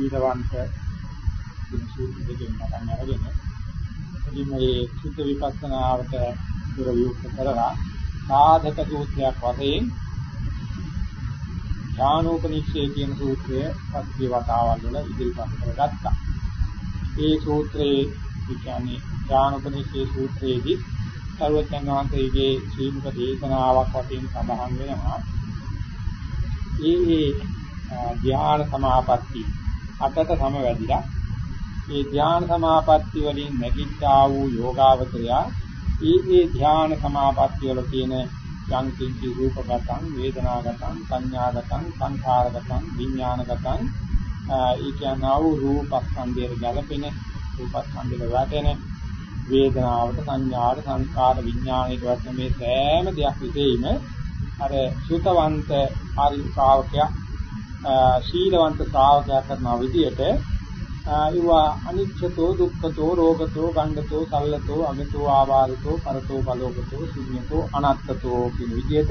සීලවන්ත කියන සූත්‍ර දෙකෙන් පටන් අරගෙන ඉතින් මේ සුද්ධ විපස්සනාවට දුර විවුර්ත කරලා සාධක සූත්‍රයක් වශයෙන් ඥානෝපනිෂේ කියන සූත්‍රය පස්සේ වතාවල් වල ඉදිරිපත් කරගත්තා. ඒ සූත්‍රයේ කියන්නේ ඥානෝපනිෂේ සූත්‍රයේදී සර්වඥාන් වහන්සේගේ ශ්‍රීමුක දේශනාවක් වශයෙන් සඳහන් වෙනවා. ඒ ධ්‍යාන සමාපatti අටට සමවැදිලා ඒ ධ්‍යාන සමාපatti වලින් නැගිට්ටා වූ යෝගාවචරය ඒ ඒ ධ්‍යාන සමාපatti වල තියෙන යම් කිංචි රූපගතං වේදනාගතං සංඥාගතං සංඛාරගතං විඥානගතං ඒ කියනවා වූ රූපස්කන්ධයේ ගැළපෙන රූපස්කන්ධවල වැටෙන වේදනාවට සංඥාවට සංස්කාර විඥානයට වශයෙන් මේ සෑම දෙයක් විසෙයිම අර සුතවන්ත ආරි ශ්‍රාවකයා ශීලවන්ත ශ්‍රාවකයා කරන විදියට ඒවා අනිච්චතෝ දුක්ඛතෝ රෝගතෝ ගණ්ඩතෝ සල්ලතෝ අගතෝ ආවාරතෝ පරතෝ බලෝගතෝ ශුන්‍යතෝ අනත්තතෝ කියන විදිහට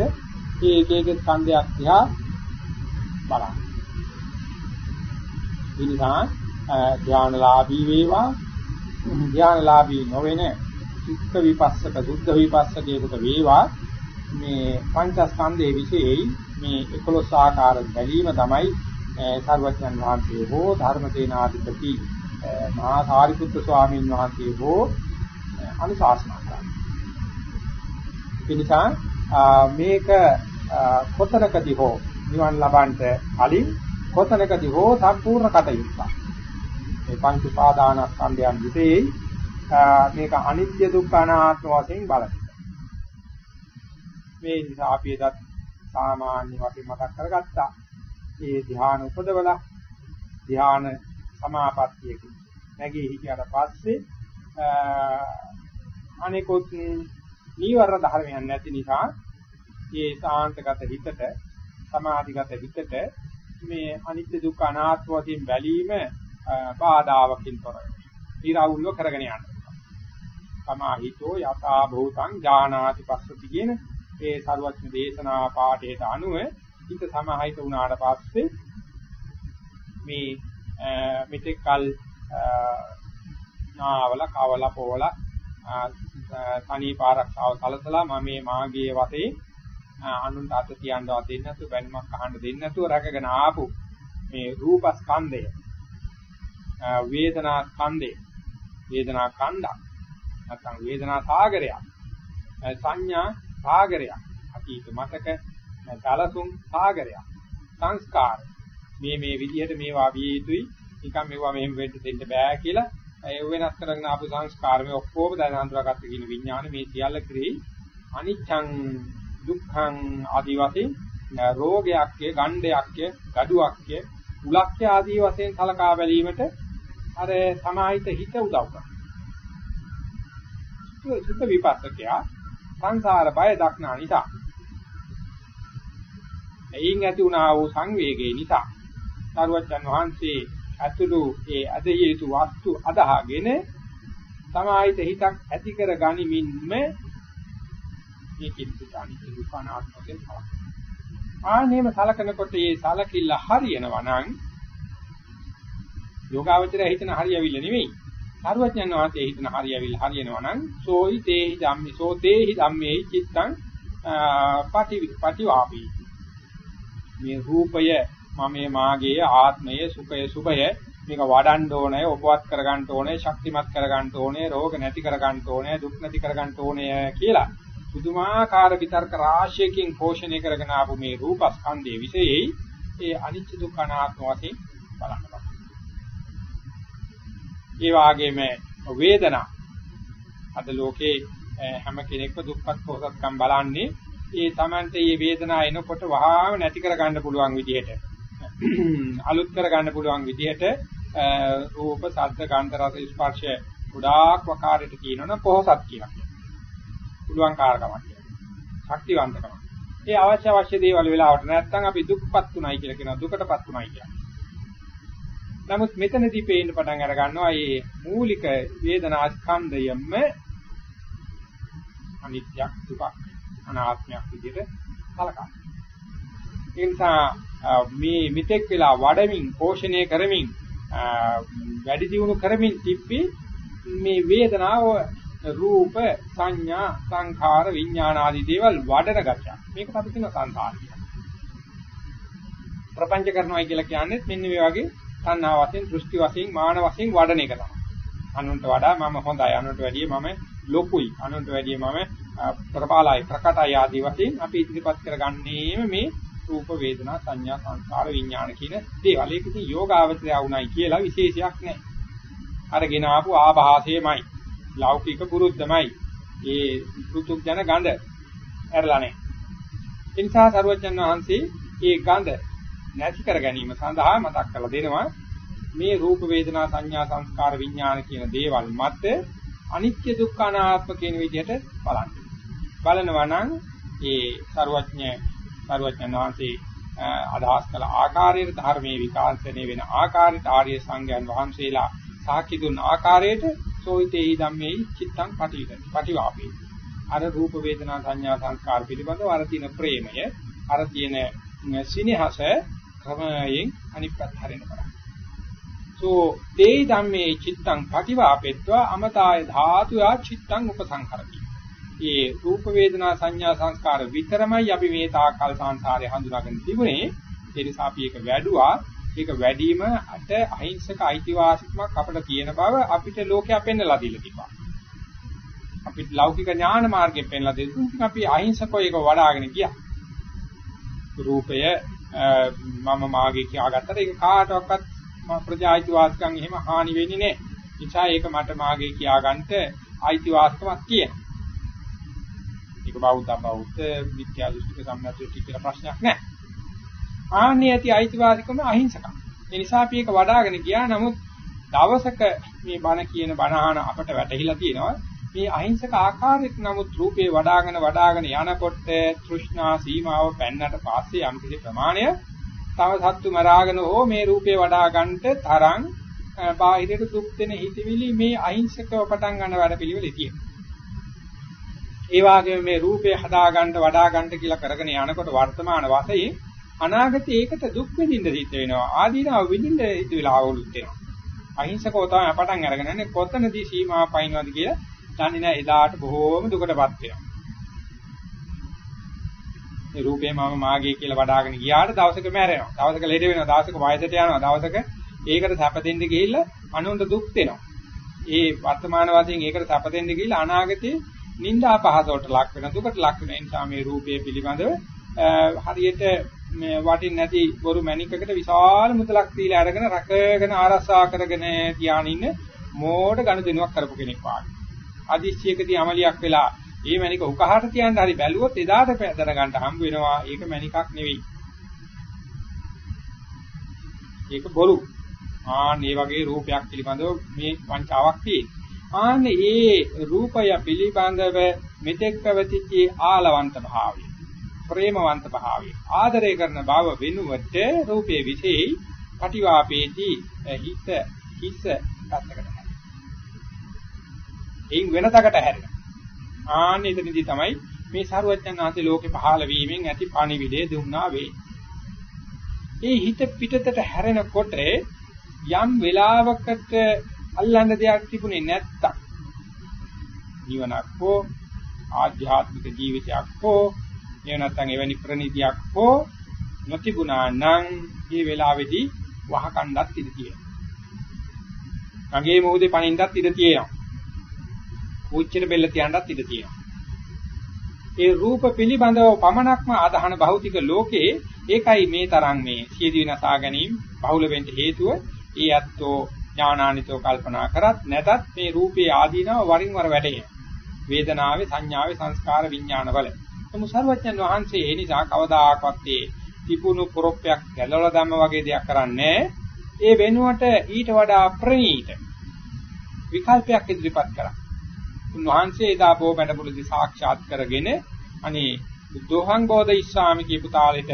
මේ එක එක ස්කන්ධයක් දිහා බලන්න. ඉනිසා ධානලාභී වේවා. ධානලාභී නොවන චිත්ත විපස්සක දුද්ධ විපස්සකයකට වේවා. මේ පංචස්කන්ධයේ විශේෂයි. මේ 11 ආකාර බැලීම තමයි සර්වඥන් වහන්සේ හෝ ධර්මසේනාධිපති මහා සාරිපුත්‍ර ස්වාමීන් වහන්සේ හෝ අනුශාසනා කරනවා. ඒ නිසා මේක කොතනකදී හෝ නිවන් ලබන්නට කලින් කොතනකදී හෝ සම්පූර්ණ කටයුත්තක්. මේ පංච උපාදානස්කන්ධයන් විතේ මේක අනිත්‍ය දුක්ඛ අනාත්ම වශයෙන් බලන්න. මේ නිසා අපි එදත් සාමාන්‍ය වශයෙන් මතක් කරගත්තා. ඒ ධ්‍යාන උපදවලා ධ්‍යාන සමාපත්තියක නැගී හිටියට පස්සේ අනිකුත් නීවරණ ධර්මයන් නැති නිසා ඒ සාන්තගත හිතට සමාධිගත හිතට මේ අනිත්‍ය දුක්ඛ අනාත්ම වශයෙන් බැලීම බාධාවකින් තොරයි. ඊරාවුල්ව කරගෙන යන්න. සමාහිතෝ යථා භූතං ඥානාති පස්සති කියන ඒ සරුවත්න දේශනා පාඨයට අනුව හිත සමාහිත වුණාට පස්සේ මේ මෙතෙක් කල නාවල කවල පොවල තනි පාරක්ෂාව සලසලා මම මේ මාගේ වතේ අනුන්ට අත තියන්නවත් දෙන්නේ නැතුව බැනුමක් අහන්න දෙන්නේ නැතුව රැකගෙන ආපු මේ රූපස්කන්ධය. වේදනා ස්කන්ධය වේදනා කණ්ඩක් නැත්නම් වේදනා සාගරයක් සංඥා සාගරයක්. අතීත මතක සලසුම් සාගරයක්. සංස්කාර. මේ මේ විදිහට මේවා විය යුතුයි. නිකන් මේවා මෙහෙම වෙන්න දෙන්න බෑ කියලා. ඒ වෙනස් කරගෙන ආපු සංස්කාර මේ ඔක්කොම දැන හඳුනාගත්ත කියන විඥාන මේ සියල්ල ක්‍රී අනිච්ඡං දුක්ඛං ආදී වශයෙන් රෝගයක්ය ගණ්ඩයක්ය gaduwakය උලක්ය ආදී වශයෙන් සලකා බැලීමට අර සමාහිත හිත උදව් කරනවා. සුද්ධ විපස්සකයා සංසාර බය දක්නා නිසා එයින් ඇති වුණා වූ සංවේගය නිසා සාරවත්යන් වහන්සේ අතුළු ඒ අධිය යුතු වස්තු අදහාගෙන සමාහිත හිතක් ඇති කර ගනිමින්ම මේ කිත්තානි දුකානාත්මකෙන් සලකනවා. ආනේම සලකනකොට මේ සලකිල්ල හරියනවා නම් යෝගාවචරය හිතන හරියවිල්ල නෙවෙයි. සාරවත්යන් වහන්සේ හිතන හරියවිල්ල හරියනවා නම් සෝයි තේහි ධම්මි සෝ තේහි ධම්මේ චිත්තං පටි පටිවාපී මේ රූපය මම මාගේ ආත්මය සුඛය සුභය මේක වඩන්න ඕනේ උපවත් කරගන්න ඕනේ ශක්තිමත් කරගන්න ඕනේ රෝග නැති කරගන්න ඕනේ දුක් නැති කරගන්න ඕනේ කියලා පුදුමාකාර විතර්ක රාශියකින් පෝෂණය කරගෙන ආපු මේ රූපස්කන්ධයේ විශේෂයි ඒ අනිත්‍ය දුක්ඛ අනාත්ම වශයෙන් බලන්න බෑ. ඒ වගේම වේදනා අද ලෝකේ හැම කෙනෙක්ම දුක්ඛත් පොසත්කම් බලන්නේ ඒ Tamante මේ වේදනාව එනකොට වහාම නැති කර ගන්න පුළුවන් විදිහට අලුත් කර ගන්න පුළුවන් විදිහට රූප, ශබ්ද, ගන්ධ, රස, ස්පර්ශ ගොඩාක් වකාරයට කියනවනම් පොහසත් කියලා. පුළුවන් කාර්කමක් කියනවා. ශක්තිවන්තකම. ඒ අවශ්‍ය අවශ්‍ය දේවල් වෙලාවට නැත්තම් අපි දුක්පත් උනායි කියලා කියනවා. දුකටපත් උනායි කියනවා. නමුත් මෙතනදී පේන්න පටන් අර ගන්නවා මේ මූලික වේදනා ස්කන්ධයම අනිත්‍යක් දුකක් අනාත්මයක් විදිහට කලකනවා. ඒ නිසා මේ මිත්‍යක් වෙලා වඩමින් පෝෂණය කරමින් වැඩි දියුණු කරමින් තිබ්බි මේ වේදනාව රූප සංඥා සංඛාර විඥාන ආදී දේවල් වඩන ගතිය. මේකට අපි කියන සංසාරය. ප්‍රපංච කරනවා කියලා කියන්නේ මෙන්න මේ වගේ තණ්හා වශයෙන්, දෘෂ්ටි වශයෙන්, මාන වශයෙන් වඩන එක තමයි. අනුන්ට වඩා මම හොඳයි, අනුන්ට වැඩිය මම ලොකුයි, අනුන්ට වැඩිය මම ප්‍රබලයි, ප්‍රකටයි ආදී වශයෙන් අපි ඉදිරිපත් කරගන්නේම මේ රූප වේදනා සංඥා සංස්කාර විඥාන කියන දේවල්. ඒක ඉතින් යෝගාවචරය වුණයි කියලා විශේෂයක් නැහැ. අරගෙන ආපු ආభాසයමයි. ලෞකික පුරුද්දමයි. ඒ පුතුක් ජන ගඳ ඇරලා නැහැ. ඒ නිසා සරුවචන් වහන්සේ ඒ ගඳ නැති කර ගැනීම සඳහා මතක් කරලා දෙනවා මේ රූප වේදනා සංඥා සංස්කාර විඥාන කියන දේවල් මත අනිත්‍ය දුක්ඛ අනාත්ම කියන විදිහට බලන්න. බලනවා නම් ඒ සරුවඥ සරුවඥ වහන්සේ අදහස් කළ ආකාරයට ධර්මයේ විකාශනය වෙන ආකාරයට ආර්ය සංඝයන් වහන්සේලා සාකි දුන් ආකාරයට සෝයිතේහි ධම්මේ චිත්තං පටිවිද පටිවාපේ අර රූප වේදනා සංඥා සංස්කාර පිළිබඳව අර තියෙන ප්‍රේමය අර තියෙන සිනහස ක්‍රමයෙන් අනිත් පැත්ත හරින්න බලන්න. සෝ තේ ධම්මේ චිත්තං පටිවාපෙත්වා අමතාය ධාතුයා චිත්තං උපසංහරති. ඒ රූප වේදනා සංඥා සංස්කාර විතරමයි අපි මේ තාකල් සංසාරේ හඳුනාගෙන තිබුණේ. ඒ නිසා අපි ඒක වැඩුවා. ඒක වැඩිම අට අහිංසක අයිතිවාසිකමක් අපිට තියෙන බව අපිට ලෝකයා පෙන්වලා දීලා තිබා. අපිට ලෞකික ඥාන මාර්ගයෙන් පෙන්ලා දෙන්න අපි අහිංසකව ඒක වඩ아가ගෙන ගියා. රූපය මම මාගේ කියාගත්තට ඒක කාටවත් ප්‍රජායිතිවාසිකම් එහෙම හානි වෙන්නේ නැහැ. නිසා ඒක මට මාගේ කියාගන්න අයිතිවාසිකමක් කියන. ඒක බෞද්ධ බෞද්ධ විද්‍යා දෘෂ්ටික සම්මතෘෂ්ටි කියලා ප්‍රශ්නයක් නැහැ. ආන්නේ ඇති අයිතිවාසිකම අහිංසකම්. ඒ නිසා අපි ඒක වඩ아가ගෙන ගියා. නමුත් දවසක මේ බණ කියන බණහන අපට වැටහිලා තියෙනවා. මේ අහිංසක ආකාරයට නමුත් රූපේ වඩාගෙන වඩාගෙන යනකොට තෘෂ්ණා සීමාව පෙන්නට පස්සේ යම් කිසි ප්‍රමාණය තව සත්තු මරාගෙන හෝ මේ රූපේ වඩා ගන්නට තරම් බාහිරට දුක් දෙන හිතවිලි මේ අහිංසකව පටන් ගන්න වැඩ පිළිවෙලේ තියෙනවා. ඒ වගේම මේ රූපේ හදා ගන්න වඩා ගන්න කියලා කරගෙන යනකොට වර්තමාන වශයෙන් අනාගතේ ඒකට දුක් විඳින්න සිද්ධ වෙනවා. ආදීනව විඳින්න හිත වෙලාවලුත් වෙනවා. අහිංසකව තමයි පටන් අරගෙන යන්නේ කොතනදී සීමාව පයින්නවද කියලා දන්නේ නැහැ එදාට බොහෝම දුකටපත් වෙනවා. මේ රූපේ මම මාගේ කියලා වඩාගෙන ගියාට දවසක මැරෙනවා. දවසක ලෙඩ වෙනවා. දවසක වයසට යනවා. දවසක ඒකට සැප දෙන්න ගිහිල්ලා අනුන්ට දුක් දෙනවා. ඒ වර්තමාන වශයෙන් ඒකට සැප දෙන්න ගිහිල්ලා අනාගතේ නිന്ദා පහසවට ලක් වෙන දුකට ලක් වෙන නිසා මේ රූපය පිළිබඳව හරියට මේ වටින් නැති බොරු මණිකකට විශාල මුදලක් දීලා අරගෙන රකගෙන ආරක්ෂා කරගෙන තියාගෙන ඉන්න මෝඩ ගනුදෙනුවක් කරපු කෙනෙක් වාගේ. අදිශ්‍යයකදී අමලියක් වෙලා ඒ මණික උකහාට තියන්න හරි බැලුවොත් එදාට දැනගන්න හම්බ වෙනවා ඒක මණිකක් නෙවෙයි. ඒක බොරු. ආන් මේ වගේ රූපයක් පිළිබඳව මේ වංචාවක් තියෙනවා. ආන් මේ රූපය පිළිබඳව මෙතෙක් පැවතිච්ච ආලවන්ත භාවය, ප්‍රේමවන්ත භාවය, ආදරය කරන බව වෙනුවට රූපයේ විශේෂයි පටිවාපේති හිත හිස පැත්තකට එයින් වෙනතකට හැරෙනවා. ආන්න එතනදී තමයි මේ සරුවච්චන් ආසේ ලෝකේ පහළ වීමෙන් ඇති පණිවිඩය දුන්නා වේ. ඒ හිත පිටතට හැරෙනකොට යම් වෙලාවකට අල්ලන්න දෙයක් තිබුණේ නැත්තම් ජීවනක් හෝ ආධ්‍යාත්මික ජීවිතයක් හෝ එහෙම නැත්නම් එවැනි ප්‍රණීතියක් හෝ නොතිබුණා නම් මේ වෙලාවේදී වහකණ්ඩත් ඉඳ තියෙනවා. ගඟේ මොහොතේ පණින්නත් ඉඳ තියෙනවා. උච්චන බෙල්ල තියන්නත් ඉඩ තියෙනවා. ඒ රූප පිළිබඳව පමණක්ම අදහන භෞතික ලෝකයේ ඒකයි මේ තරම් මේ සියදි විනාසා ගැනීම බහුල වෙන්න හේතුව ඒ ඇත්තෝ ඥානානිතෝ කල්පනා කරත් නැතත් මේ රූපේ ආදීනව වරින් වර වැටේ. වේදනාවේ සංඥාවේ සංස්කාර විඥානවල. නමු සර්වඥන් වහන්සේ ඒ නිසා කවදාකවත් ඒ තිබුණු පොරොප්පයක් ගැලවලා දැම්ම වගේ දෙයක් කරන්නේ ඒ වෙනුවට ඊට වඩා ප්‍රණීත විකල්පයක් ඉදිරිපත් කරා. උන්වහන්සේ එදා බෝ වැඩමුළුදී සාක්ෂාත් කරගෙන අනේ බුද්ධෝහං බෝධිස්සාමි කියපු තාලෙට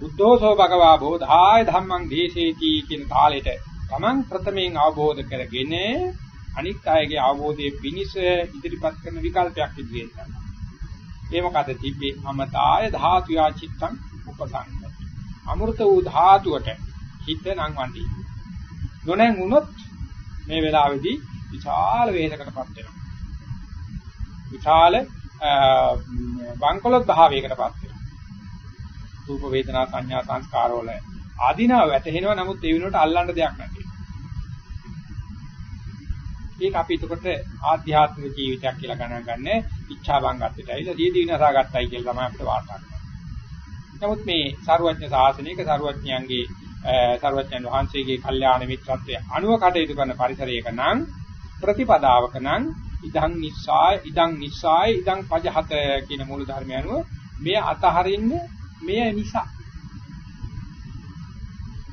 බුද්ධෝසෝ භගවා බෝධාය ධම්මං දේශේති කියන තාලෙට තමන් ප්‍රථමයෙන් අවබෝධ කරගෙන අනිත් අයගේ අවබෝධයේ පිනිස ඉදිරිපත් කරන විකල්පයක් ඉදිරියට ගන්නවා. ඒ මොකද තිබ්බේ අමතාය ධාතුයා චිත්තං උපසංගත. අමෘත වූ ධාතුවට හිත නම් වන්දි. නොනැඟුනොත් මේ වෙලාවේදී විශාල වේදකටපත් වෙනවා. විශාල වංකොලොත් භාවයකටපත් වෙනවා. රූප වේදනා සංඥා සංස්කාර වල ආධිනව වැටෙනවා නමුත් ඒ වෙනුවට අල්ලන්න දෙයක් නැති. ඒක අපි එතකොට ආධ්‍යාත්මික ජීවිතයක් කියලා ගණන් ගන්න ඉච්ඡා බංගත්තට ඇවිල්ලා දීදී විනාසා ගත්තයි කියලා තමයි අපිට වාර්තා කරන්නේ. නමුත් මේ සරුවඥ ශාසනයක සරුවඥයන්ගේ සරුවඥන් වහන්සේගේ කල්යාණ මිත්‍රත්වයේ අනුව කටයුතු කරන පරිසරයක නම් ප්‍රතිපදාවක නම් ඉදං නිස්සාය ඉදං නිස්සාය ඉදං පජහත කියන මූල ධර්මය අනුව මේ අතහරින්න මෙය නිසා.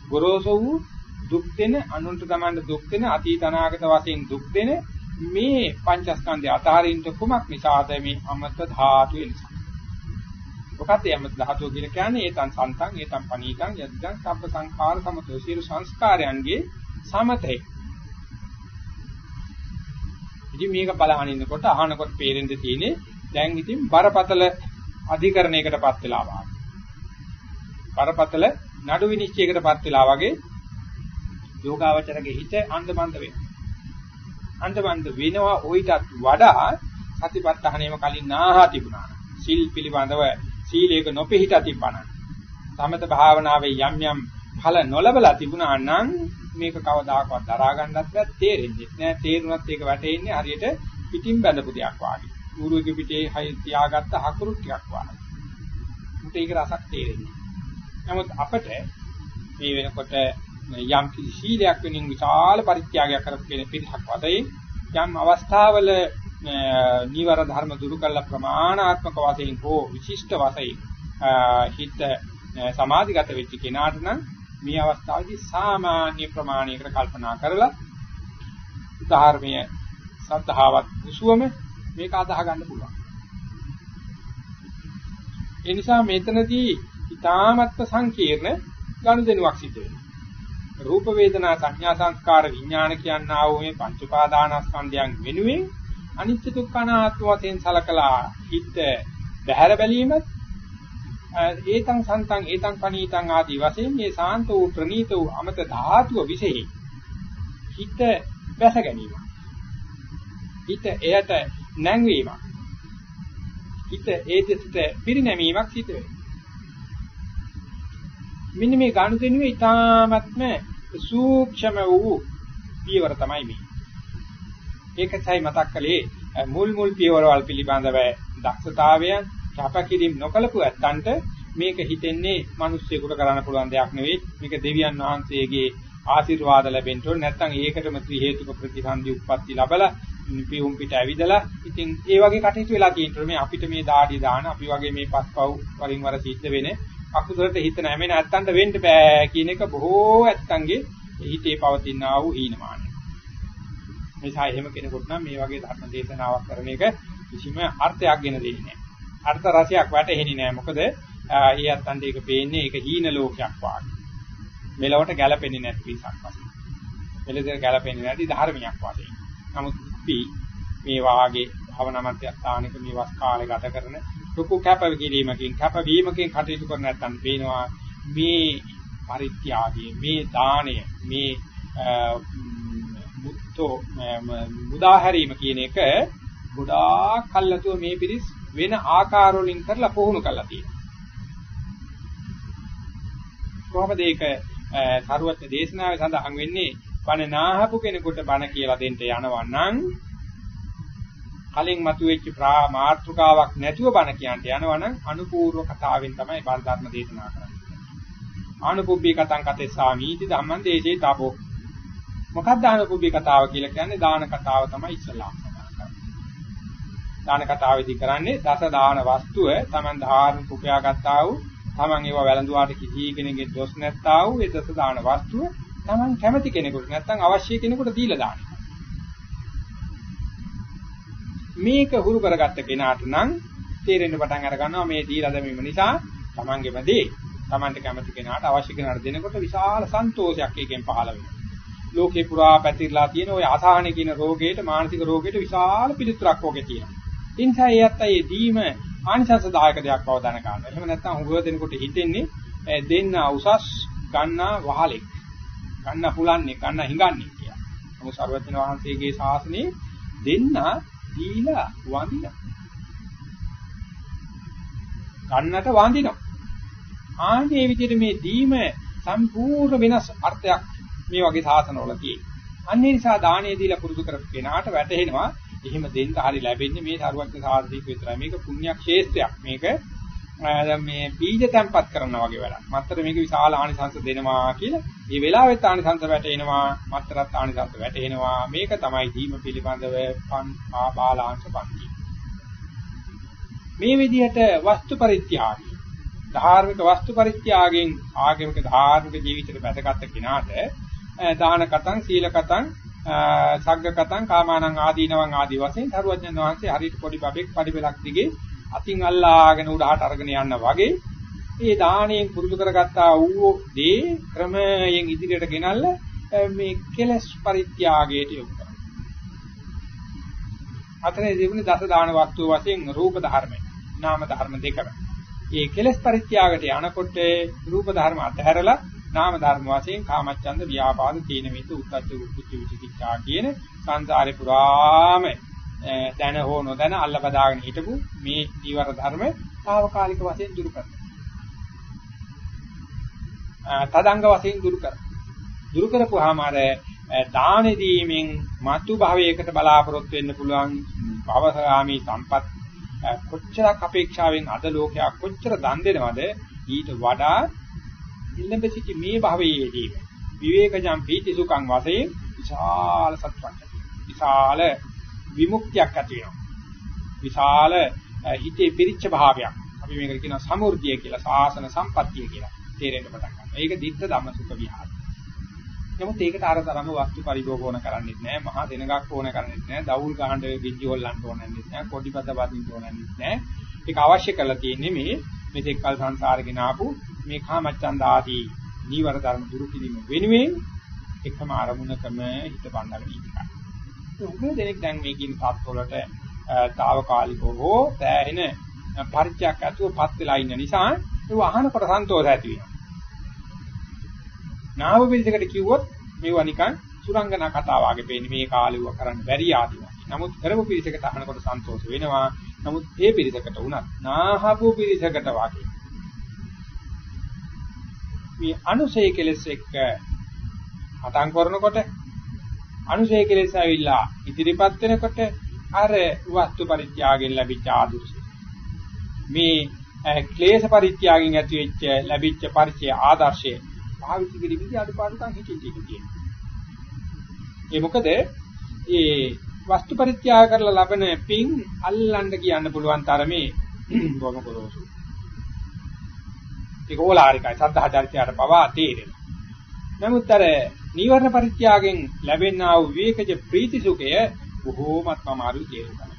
ගොරෝසු වූ දුක් දෙන අනුන්ට තමන්ට දුක් දෙන අතීත අනාගත වශයෙන් දුක් දෙන මේ පංචස්කන්ධය අතහරින්න කුමක් නිසාද? මේ අමත ධාතු නිසා. මොකක්ද යම ධාතුව කියලා කියන්නේ? ඒතන් සන්තං ඒතන් පනීතං යද්දං සබ්බ සංඛාර සමතෝ සියලු සංස්කාරයන්ගේ සමතේ. ඉතින් මේක බලහන් ඉන්නකොට අහනකොට පේරෙන්න තියෙන්නේ දැන් ඉතින් බරපතල අධිකරණයකටපත් වෙලා වාගේ. බරපතල නඩු විනිශ්චයකටපත් වෙලා වගේ යෝගාවචරගේ හිත අන්දමන්ද වෙනවා. අන්දමන්ද වෙනවා ওইටත් වඩා සතිපත්තහණයම කලින් නාහා තිබුණා. සිල් පිළිබඳව සීලයක නොපිහිටා තිබ්බනම් සමත භාවනාවේ යම් යම් ඵල නොලබලා තිබුණා නම් මේක කවදාකවත් දරා ගන්නත් බෑ තේරෙන්නේ නෑ. තේරුණත් ඒක වැටෙන්නේ හරියට පිටින් බැඳපු දෙයක් වාගේ. ඌරුවක පිටේ හයි තියාගත්ත හකුරු ටිකක් වාගේ. මුට ඒක රසක් තේරෙන්නේ නමුත් අපිට මේ වෙනකොට යම් කිසි සීලයක් වෙනින් විශාල පරිත්‍යාගයක් කරපු කෙනෙක් පිටහක් වශයෙන් යම් අවස්ථාවල නීවර ධර්ම දුරු කළ ප්‍රමාණාත්මක වශයෙන් හෝ විශිෂ්ට වශයෙන් හිත සමාධිගත වෙච්ච කෙනාට නම් මේ අවස්ථාවේදී සාමාන්‍ය ප්‍රමාණයකට කල්පනා කරලා ධර්මීය සද්ධාවත් උසුවම මේක අදාහ ගන්න පුළුවන්. ඒ නිසා මෙතනදී ඊ타මත්ව සංකීර්ණ ගනුදෙනුවක් සිදු වෙනවා. රූප වේදනා සංඥා සංස්කාර විඥාන කියනා වූ මේ පංච උපාදානස්කන්ධයන් වෙනුවෙන් අනිත්‍ය දුක්ඛ අනාත්ම වශයෙන් සලකලා හිත බහැර බැලීමත් ඒතං සන්තං ඒතං පනීතං ආදී වශයෙන් මේ සාන්ත වූ ප්‍රනීත වූ අමත ධාතුව විශේෂයි. හිත බැස ගැනීම. හිත එයට නැංවීමක්. හිත ඒ දෙසට පිරිනැමීමක් සිදු වෙනවා. මෙන්න මේ ගනුදෙනුවේ ඊ타ත්ම සූක්ෂම වූ පියවර තමයි මේ. ඒකයි මතක් කළේ මුල් මුල් පියවරවල් පිළිබඳව දක්ෂතාවයන් කැපකිරීම නොකලපු ඇත්තන්ට මේක හිතෙන්නේ මිනිස්සුෙකුට කරන්න පුළුවන් දෙයක් නෙවෙයි. මේක දෙවියන් වහන්සේගේ ආශිර්වාද ලැබෙන්න ඕනේ. නැත්නම් ඒකටම ත්‍රි හේතුක ප්‍රතිසන්දි උප්පත්ති ලැබලා පියුම් පිට ඇවිදලා ඉතින් ඒ වගේ කටයුතු වෙලා තියෙනවා මේ අපිට මේ දාඩිය දාන අපි වගේ මේ පස්පව් වරින් වර සිද්ධ වෙන අකුසලට හිත නැමෙන නැත්තන්ට වෙන්න බෑ කියන එක බොහෝ ඇත්තන්ගේ හිතේ පවතිනා වූ හීනමානයි නිසා එහෙම කෙනෙකුට නම් මේ වගේ ධර්ම දේශනාවක් කරන එක කිසිම අර්ථයක් ගෙන දෙන්නේ නැහැ. අර්ථ රසයක් වැටහෙන්නේ නැහැ. මොකද ඒ අත්තන්ට ඒක පේන්නේ ඒක හීන ලෝකයක් වාගේ. මෙලවට ගැලපෙන්නේ නැති විසක් වශයෙන්. මෙලෙස ගැලපෙන්නේ නැති ධර්මයක් වශයෙන්. නමුත් අපි මේ වාගේ භවනමත්‍ය ස්ථානික මේ වස් කාලේ ගත කරන ලොකු කැපවීමකින් කැපවීමකින් කටයුතු කරන නැත්නම් පේනවා මේ පරිත්‍යාගයේ මේ දාණය මේ මුත්තෝ මුදාහැරීම කියන එක ගොඩාක් කල්ලාතුව මේ පිරිස් වෙන ආකාර වලින් කරලා පුහුණු කරලා තියෙනවා. කොහොමද ඒක සරුවත් දේශනාවේ සඳහන් වෙන්නේ බණ නාහපු කෙනෙකුට බණ කියලා දෙන්න යනවා නම් කලින් මතුවෙච්ච මාත්‍රකාවක් නැතුව බණ කියන්න යනවා නම් අනුපූර්ව කතාවෙන් තමයි බණ ධර්ම දේශනා කරන්නේ. ආනුපුබ්බී කතං කතේ සාමීති ධම්මං දේශේ තබෝ මොකක්ද දාන කුබ්බේ කතාව කියලා කියන්නේ දාන කතාව තමයි ඉස්සලාම දාන කතාවේදී කරන්නේ දස දාන වස්තුව Taman ධාර්මික උපයා ගත්තා වූ Taman ඒවා වැළඳුවාට කිසි කෙනෙකුගේ දොස් නැත්තා වූ ඒ දස දාන වස්තුව Taman කැමති කෙනෙකුට නැත්නම් අවශ්‍ය කෙනෙකුට දීලා දාන. මේක හුරු කරගත්ත කෙනාට නම් තේරෙන්න පටන් අර ගන්නවා මේ දීලා දැමීම නිසා Tamanගේම දේ. Tamanට කැමති කෙනාට අවශ්‍ය කෙනාට දෙනකොට විශාල සන්තෝෂයක් එකෙන් පහළ වෙනවා. ලෝකේ පුරා පැතිරලා තියෙන ওই අසහන කියන රෝගයට මානසික රෝගයට විශාල පිළිතුරක් ඕකේ තියෙනවා. ඒ නිසා ඒත් අය දීම ආනිසංසදායක දෙයක් බව දැන ගන්න. එහෙම නැත්නම් හුඟ දෙනකොට හිතෙන්නේ දෙන්න උසස් ගන්න වහලෙක්. කන්න පුලන්නේ කන්න හිඟන්නේ කියලා. නමුත් සර්වඥ වහන්සේගේ ශාසනයේ දෙන්න දීලා වඳිනවා. කන්නට වඳිනවා. ආන්නේ විදිහට මේ දීම සම්පූර්ණ වෙනස් අර්ථයක් මේ වගේ සාසනවල තියෙනවා. අන්නේ නිසා දාණය දීලා පුරුදු කරපු කෙනාට වැටහෙනවා එහෙම දෙන්න හරි ලැබෙන්නේ මේ සරුවත්න සාධික විතරයි. මේක පුණ්‍යක් ශේෂ්ත්‍රයක්. මේක මේ බීජ තැම්පත් කරනවා වගේ වැඩක්. මත්තර මේක විශාල ආනිසංස දෙනවා කියලා. මේ වෙලාවෙත් ආනිසංස වැටෙනවා, මත්තරත් ආනිසංස වැටෙනවා. මේක තමයි දීම පිළිබඳව පන් ආබාලාංශ පන්ති. මේ විදිහට වස්තු පරිත්‍යාගය ධාර්මික වස්තු පරිත්‍යාගයෙන් ආගමික ධාර්මික ජීවිතයට බැසගත් කෙනාට දාන කතං සීල කතං සග්ග කතං කාමානං ආදීනවං ආදී වශයෙන් තරුවඥන් වහන්සේ හරියට පොඩි බබෙක් පඩිපෙලක් දිගේ අතින් අල්ලාගෙන උඩහට අරගෙන යන්න වගේ මේ දාණයෙන් පුරුදු කරගත්තා වූ දේ ක්‍රමයෙන් ඉදිරියට ගෙනල්ලා මේ කෙලස් පරිත්‍යාගයට යොමු කරනවා. අතරේ දෙවුනේ දස දාන වස්තු වශයෙන් රූප ධර්ම, නාම ධර්ම දෙකම. මේ කෙලස් පරිත්‍යාගයට යනකොට රූප ධර්ම අතහැරලා නාම ධර්ම වශයෙන් කාමච්ඡන්ද ව්‍යාපාද තීන මිත උත්තච්ච කුච්ච විචිකිච්ඡා කියන සංසාරේ පුරාම දැන හෝ නොදැන අල්ල බදාගෙන හිටපු මේ ඊවර ධර්ම తాවකාලික වශයෙන් දුරු කරනවා. තදංග වශයෙන් දුරු කරනවා. දුරු කරපුවාම අර දාන දීමෙන් මතු භවයකට බලාපොරොත්තු වෙන්න පුළුවන් භවසාමී සම්පත් කොච්චරක් අපේක්ෂාවෙන් අද ලෝකයා කොච්චර දන් දෙනවද ඊට වඩා ඉල්ලඹ සිටි මේ භවයේදී විවේකජම් පීති සුඛං වශයෙන් විශාල සත්‍යක් විශාල විමුක්තියක් ඇති වෙනවා. විශාල හිතේ පිරිච්ච භාවයක්. අපි මේකට කියනවා සමෘද්ධිය කියලා, සාසන සම්පත්තිය කියලා තේරෙන්න පටන් ගන්නවා. ඒක දිත්ත ධම්ම සුඛ විහාර. නමුත් ඒකට අර තරම වස්තු පරිභෝගෝණ කරන්නේත් නැහැ, මහා දෙනගක් ඕන කරන්නේත් නැහැ, දවුල් ගහන්න ගිජ්ජි හොල්ලන්න ඕනන්නේත් නැහැ, කොඩිපත වදින්න ඕනන්නේත් නැහැ. ඒක අවශ්‍ය කරලා තියෙන්නේ මේ මෙතෙක් කල සංසාරගෙන ආපු මේ කාමච්ඡන්ද ආදී නීවර ධර්ම දුරු කිරීම වෙනුවෙන් එකම අරමුණකම හිත බඳගෙන ඉන්නවා. උගල දෙනෙක් දැන් මේ කියන තත්වලට తాවකාලිකව හෝ සෑහෙන පරිචයක් ඇතුවපත් වෙලා ඉන්න නිසා ඒ අහනකොට සන්තෝෂ ඇති වෙනවා. නාම පිළිසකට කිව්වොත් මේවා නිකන් සුරංගනා කතා වාගේ පේන්නේ මේ කාලෙව කරන්න බැරි ආදිවා. නමුත් කරපු පිළිසකට අහනකොට සන්තෝෂ වෙනවා. නමුත් ඒ පිළිසකට උනත් නාහපු පිළිසකට වාගේ මේ අනුසය කෙලස් එක්ක හතන් කරනකොට අනුසය කෙලස් ඇවිල්ලා ඉදිරිපත් වෙනකොට අර වස්තු පරිත්‍යාගයෙන් ලැබිච්ච ආදර්ශය මේ ක්ලේශ පරිත්‍යාගයෙන් ඇති වෙච්ච ලැබිච්ච පරිචය ආදර්ශය භාවිත කිරීමේදී අඩුපාඩුකම් හිතින් තියෙනවා. ඒ මොකද ඒ වස්තු පරිත්‍යාග කරලා ලබන පින් අල්ලන්න කියන්න පුළුවන් තරමේ බොම කරෝසු. ඒක ඕලාරිකයි සද්ධා චරිතයට පවා තේරෙනවා. නමුත් අර නීවරණ පරිත්‍යාගයෙන් ලැබෙනා වූ විවේකජ ප්‍රීති සුඛය බොහෝමත්ම අමාරුයි තේරුම් ගන්න.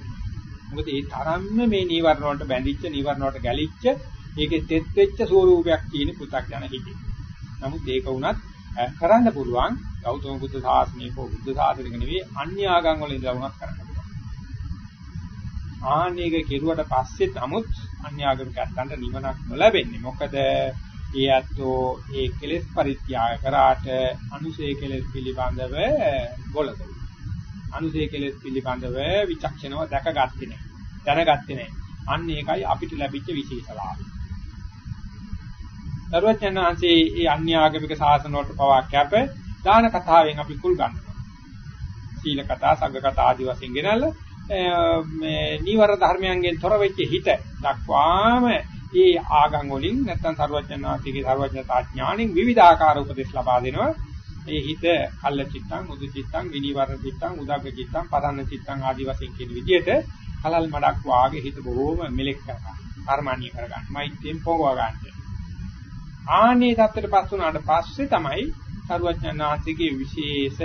මොකද ඒ තරම්ම මේ නීවරණ වලට බැඳිච්ච නීවරණ වලට ගැලිච්ච ඒකේ තෙත් වෙච්ච ස්වරූපයක් තියෙන පු탁 යන හිතේ. නමුත් ඒක වුණත් කරන්න පුළුවන් ගෞතම බුදු සාසනයක බුදු සාසනයක නෙවෙයි අන්‍ය ආගම් වල ඉඳලා වුණත් කරන්න පුළුවන්. ආන්නේක කෙරුවට පස්සේ නමුත් අන්‍ය ආගමිකයන්ට නිවනක් නොලැබෙන්නේ. මොකද ඒ අතෝ ඒ කෙලෙස් පරිත්‍යාග කරාට අනුසේ කෙලෙස් පිළිබඳව ගොළදයි. අනුසේ කෙලෙස් පිළිබඳව විචක්ෂණව දැකගත්තේ නැහැ. දැනගත්තේ නැහැ. අන්න ඒකයි අපිට ලැබිච්ච විශේෂ ලාභය. සර්වඥාන්සේ මේ අන්‍ය ආගමික ශාසන වලට පවා කැප දාන කතාවෙන් අපි කුල් ගන්නවා. සීල කතා, සංඝ කතා ආදී වශයෙන් ගෙනල්ලා මේ නීවර ධර්මයන්ගෙන් තොර වෙච්ච හිත දක්වාම ඒ ආගම් වලින් නැත්නම් සර්වඥාන්සේගේ සර්වඥතා ඥාණයෙන් විවිධාකාර උපදෙස් ලබා දෙනවා. ඒ හිත කල්ල චිත්තං, මුදු චිත්තං, විනීවර චිත්තං, උදාග්ග චිත්තං, පදන්න චිත්තං ආදී වශයෙන් කියන විදිහට කලල් මඩක් වාගේ හිත බොහෝම මෙලෙක් කරගන්න. කර්මණීය කරගන්න. මෛත්‍රියෙන් පොඟව ගන්න. ආනේ தත්තට පස් වුණාට පස්සේ තමයි සර්වඥාන්සේගේ විශේෂ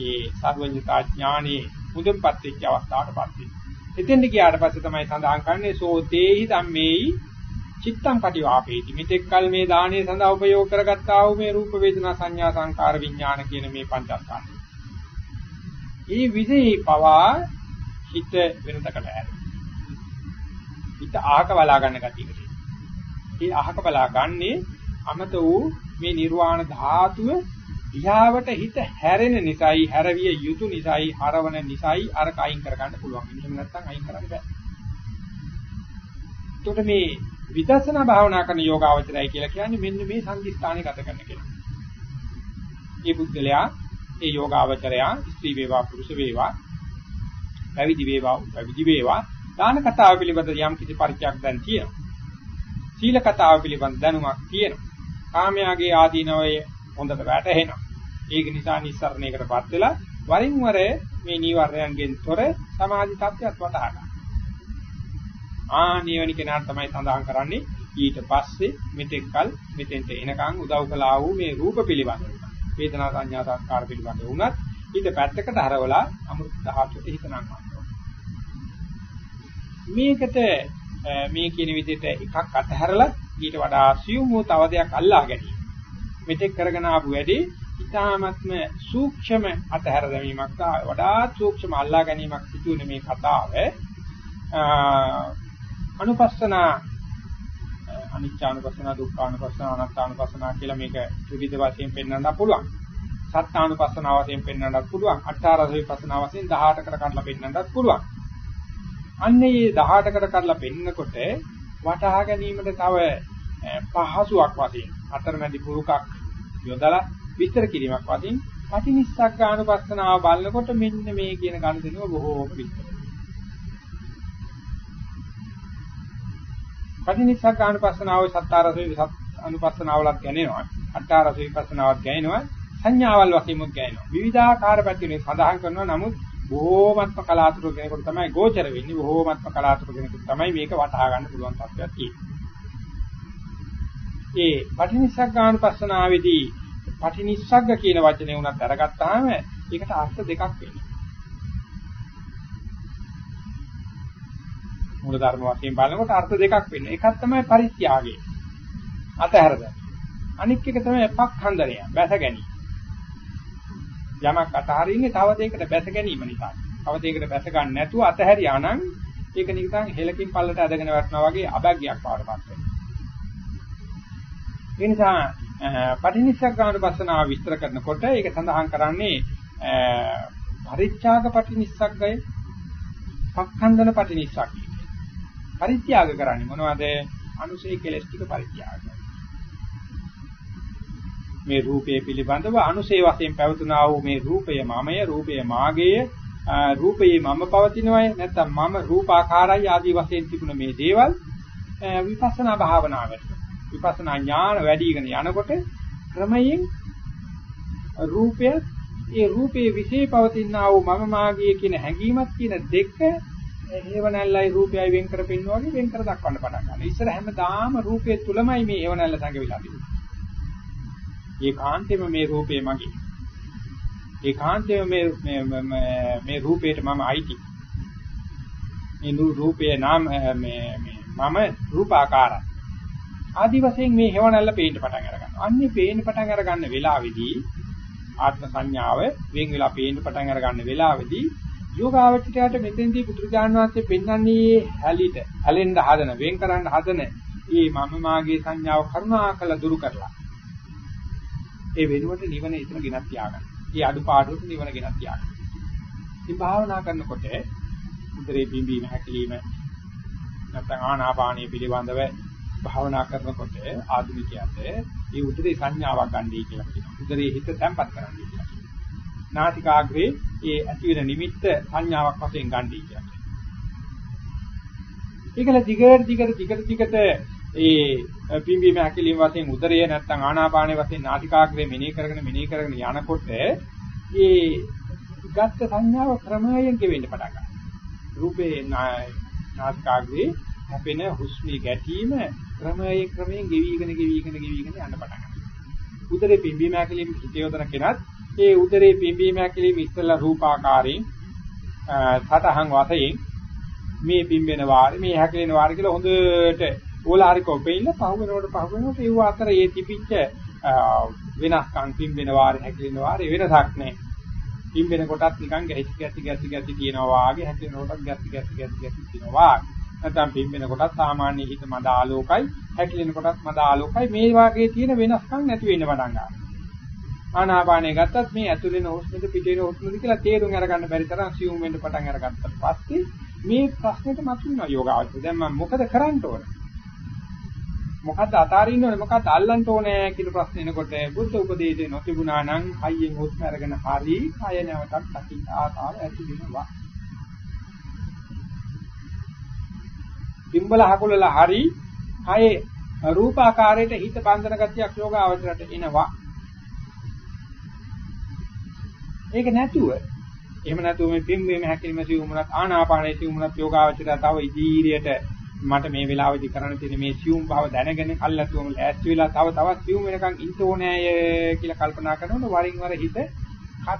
ඒ සර්වඥතා ඥාණයේ මුදුන්පත් වෙච්ච අවස්ථාවටපත් වෙනවා. එතෙන්ට ගියාට පස්සේ තමයි සඳහන් කරන්නේ සෝතේහි ධම්මේහි චිත්තං පටිවාපේති. මෙතෙක් කල මේ දානයේ සඳහා උපයෝග කරගත්තා වූ මේ රූප වේදනා සංඥා සංකාර විඥාන කියන මේ පංචස්කන්ධ. මේ විදේ පවා හිත වෙනතකට ඇරෙනවා. හිත ආහක බලා ගන්න ගතියකට. මේ ආහක බලා ගන්නේ අමත වූ මේ නිර්වාණ ධාතුව දිහාවට හිත හැරෙන නිසායි හැරවිය යුතු නිසායි හරවන නිසායි අර කයින් කරගන්න පුළුවන්. එහෙම නැත්නම් අයින් කරන්න බෑ. එතකොට මේ විදර්ශනා භාවනා කරන යෝගාවචරය කියලා කියන්නේ මෙන්න මේ සංදිස්ථානේ ගත කරන කෙනා. මේ බුද්ධලයා ඒ යෝගාවචරයා ස්ත්‍රී වේවා පුරුෂ වේවා පැවිදි වේවා පැවිදි වේවා දාන කතාව පිළිබඳ යම් කිසි පරිචයක් දැන් තියෙනවා. සීල කතාව පිළිබඳ දැනුමක් තියෙනවා. කාමයාගේ ආදීනවය හොඳට වැටහෙනවා. ඒක නිසා නිස්සරණයකටපත් වෙලා වරින් වර මේ නීවරණයන්ගෙන් තොර සමාධි tattයක් වටහා ගන්න. ආ නිවනි කෙනාට තමයි සඳහන් කරන්නේ ඊට පස්සේ මෙතෙක්කල් මෙතෙන්ට එනකන් උදව් කළා වූ මේ රූප පිළිබඳව වේදනා සංඥා සංස්කාර පිළිබඳව වුණත් ඊට පැත්තකට හරවලා අමෘත ධාතුවට හිත නංවනවා. මේකට මේ කියන විදිහට එකක් අතහැරලා ඊට වඩා සියුම් වූ තව දෙයක් අල්ලා ගැනීම. මෙතෙක් කරගෙන ආපු වැඩේ ඉතාමත්ම සූක්ෂම අතහැර දැමීමක් වඩා සූක්ෂම අල්ලා ගැනීමක් සිදුවෙන මේ කතාව අනුපස්සන අනිච්චානුපස්සන දුක්ඛානුපස්සන අනාත්මානුපස්සන කියලා මේක ත්‍රිවිධ වශයෙන් පෙන්වන්න පුළුවන්. සත්‍යානුපස්සන වශයෙන් පෙන්වන්නත් පුළුවන්. අට්ඨාරස විපස්සනා වශයෙන් 18කට කඩලා පෙන්වන්නත් පුළුවන්. අන්නේ මේ 18කට කඩලා පෙන්නකොට වටහා ගැනීමට තව පහසුවක් වශයෙන් අතරමැදි පුරුකක් යොදලා විස්තර කිරීමක් වශයෙන් පටිනිස්සග්ගානුපස්සනාව බලනකොට මෙන්න මේ කියන ගනුදෙනුව බොහෝම විස්තර. පටිනිස්සග්ගානුපස්සනාව සත්තාරසේ අනුපස්සනාවලත් ගැනෙනවා. අට්ඨාරසේ විපස්සනාවත් ගැනෙනවා. සංඥාවල් වශයෙන්ම ගැනෙනවා. විවිධාකාර පැතිවලින් සඳහන් කරනවා නමුත් බොහෝමත්ම කලාතුරක කෙනෙකුට තමයි ගෝචර වෙන්නේ. බොහෝමත්ම කලාතුරක කෙනෙකුට තමයි මේක වටහා ගන්න පුළුවන් තත්ත්වයක් තියෙන්නේ. ඒ පටිනිස්සග්ගානුපස්සනාවේදී පටිනිස්සග්ග කියන වචනේ උනත් අරගත්තාම ඒකට අර්ථ දෙකක් වෙනවා. මූල ධර්ම වශයෙන් බලනකොට අර්ථ දෙකක් වෙනවා. එකක් තමයි පරිත්‍යාගය. අතහැරද. අනික් එක තමයි පක්ඛන්දනය, බැස ගැනීම. යමක් අතහරින්නේ තව දෙයකට බැස ගැනීම නිසා. තව දෙයකට බැස ගන්න නැතුව අතහැරියා නම් ඒක නිකන් හෙලකින් පල්ලට ඇදගෙන වැටෙනවා වගේ අබැග්යක් වඩපත් වෙනවා. ඒ නිසා පටිනිස්සග්ගානුපස්සනාව විස්තර කරනකොට ඒක සඳහන් කරන්නේ පරිත්‍යාග පටිනිස්සග්ගය, පක්ඛන්දන පටිනිස්සග්ගය. පරිත්‍යාග කරන්නේ මොනවද? අනුසේ කෙලස් ටික පරිත්‍යාග මේ රූපය පිළිබඳව අනුසේ වශයෙන් පැවතුනා වූ මේ රූපය මමය, රූපය මාගේය, රූපයේ මම පවතිනවය නැත්නම් මම රූපාකාරයි ආදී වශයෙන් තිබුණ මේ දේවල් විපස්සනා භාවනාවට විපස්සනා ඥාන වැඩිගෙන යනකොට ක්‍රමයෙන් රූපය ඒ රූපයේ විශේෂ පවතිනා වූ මම මාගේ කියන හැඟීමක් කියන දෙක හේවණල්ලයි රූපයයි වෙන් කර පෙන්නවා වගේ වෙන් කර දක්වන්න පටන් ගන්නවා. ඉස්සර හැමදාම රූපයේ තුලමයි මේ හේවණල්ල සංගවිලා තිබුණේ. ඒකාන්තෙම මේ රූපේ මගේ. ඒකාන්තෙම මේ මේ මේ රූපේට මම අයිති. මේ රූපයේ නාම මේ මේ මම රූපාකාරයි. ආදි වශයෙන් මේ හේවණල්ල පේන්න පටන් අර ගන්නවා. අන්නේ පේන්න පටන් අර ගන්න වෙලාවේදී ආත්ම සංඥාව වෙන් වෙලා පේන්න පටන් අර ගන්න වෙලාවේදී යෝගාවචරයට මෙතෙන්දී බුදුරජාණන් වහන්සේ පෙන්වන්නේ හැලිට හැලෙන්න හදන වෙන් කරන්න හදන මේ මම මාගේ සංඥාව කරුණාකර දුරු කරලා ඒ වෙනුවට නිවන ඉතන ගෙනත් තියාගන්න. මේ අඩුපාඩුවට නිවන ගෙනත් තියාගන්න. ඉතින් භාවනා කරනකොට උදරේ බිම්බීම හැකිලිම නැත්නම් ආනාපානිය පිළිබඳව භාවනා කරනකොට ආධුනිකයන්ට මේ උදරේ සංඥාවක් ගන්නයි කියලා කියනවා. උදරේ හිත තැම්පත් කරන්නයි කියලා. නාසිකාග්‍රේ ඒ ඇති වෙන නිමිත්ත සංඥාවක් වශයෙන් ගන්නයි කියන්නේ. ඒකල දිගට දිගට දිගට දිගට ඒ පිම්බීම හැකිලිම වශයෙන් උදරය නැත්නම් ආනාපානයේ වශයෙන් නාසිකාග්‍රේ මෙනෙහි කරගෙන මෙනෙහි කරගෙන යනකොට ඒ ගත්ත සංඥාව ක්‍රමයෙන් ගෙවෙන්න පටන් ගන්නවා. රූපේ නාසිකාග්‍රේ හැපෙන හුස්මී ගැටීම ක්‍රමයෙන් ක්‍රමයෙන් ගෙවිගෙන ගෙවිගෙන ගෙවිගෙන යන්න පටන් ගන්නවා. උදරේ පිම්බීම හැකිලිම හිත යොදන කෙනත් ඒ උදරේ පිම්බීම හැකිලිම ඉස්සලා රූපාකාරයෙන් සතහන් වශයෙන් මේ පිම්බෙන වාරේ මේ හැකිලෙන වාරේ කියලා හොඳට ඕලාරිකව පෙයින්න පහ වෙනකොට පහ වෙනකොට ඒව අතර ඒ තිබිච්ච වෙනස්කම් පිම්බෙන වාරේ හැකිලෙන වාරේ වෙනසක් නැහැ. පිම්බෙන කොටත් නිකන් ගැසි ගැසි ගැසි ගැසි තියෙනවා වාගේ හැකිලෙන කොටත් ගැසි ගැසි ගැසි ගැසි තියෙනවා වාගේ. නැත්නම් පිම්බෙන කොටත් සාමාන්‍ය හිත මද ආලෝකයි හැකිලෙන කොටත් මද ආලෝකයි මේ වාගේ තියෙන වෙනස්කම් නැති වෙන්න පටන් ගන්නවා. ආනාපානය ගත්තත් මේ ඇතුළේන හුස්මද පිටේන හුස්මද කියලා තේරුම් අරගන්න බැරි තරම් සියුම් වෙන්න පටන් අරගත්තා. පස්සේ මේ ප්‍රශ්නෙට මතුවෙනවා යෝගාවචර. දැන් මම මොකද කරන්න ඕන? මොකද්ද අතාරින්න ඕනේ මොකද්ද අල්ලන්න ඕනේ කියන ප්‍රශ්නේ එනකොට බුද්ධ උපදේශේ නොතිබුණා නම් හයියෙන් හුස්ම අරගෙන හරි කය නැවතත් දකින්න ආසාව ඇති වෙනවා. පිම්බල හකුලලා හරි කයේ රූපාකාරයට හිත බන්ධන ගතියක් යෝගාවචරයට එනවා. ඒක නැතුව එහෙම නැතුව මේ පිම්බීම හැකිලිම සිවුමුණත් ආනාපානයේ සිවුමුණත් යෝගාවචරය තව ඉදිරියට මට මේ වෙලාවේදී කරන්න තියෙන මේ සිවුම් භාව දැනගෙන කල්ලාතුවම ලෑස්ති වෙලා තව තවත් සිවුම් වෙනකන් ඉන්න ඕනෑය කියලා කල්පනා කරනකොට වරින් වර හිත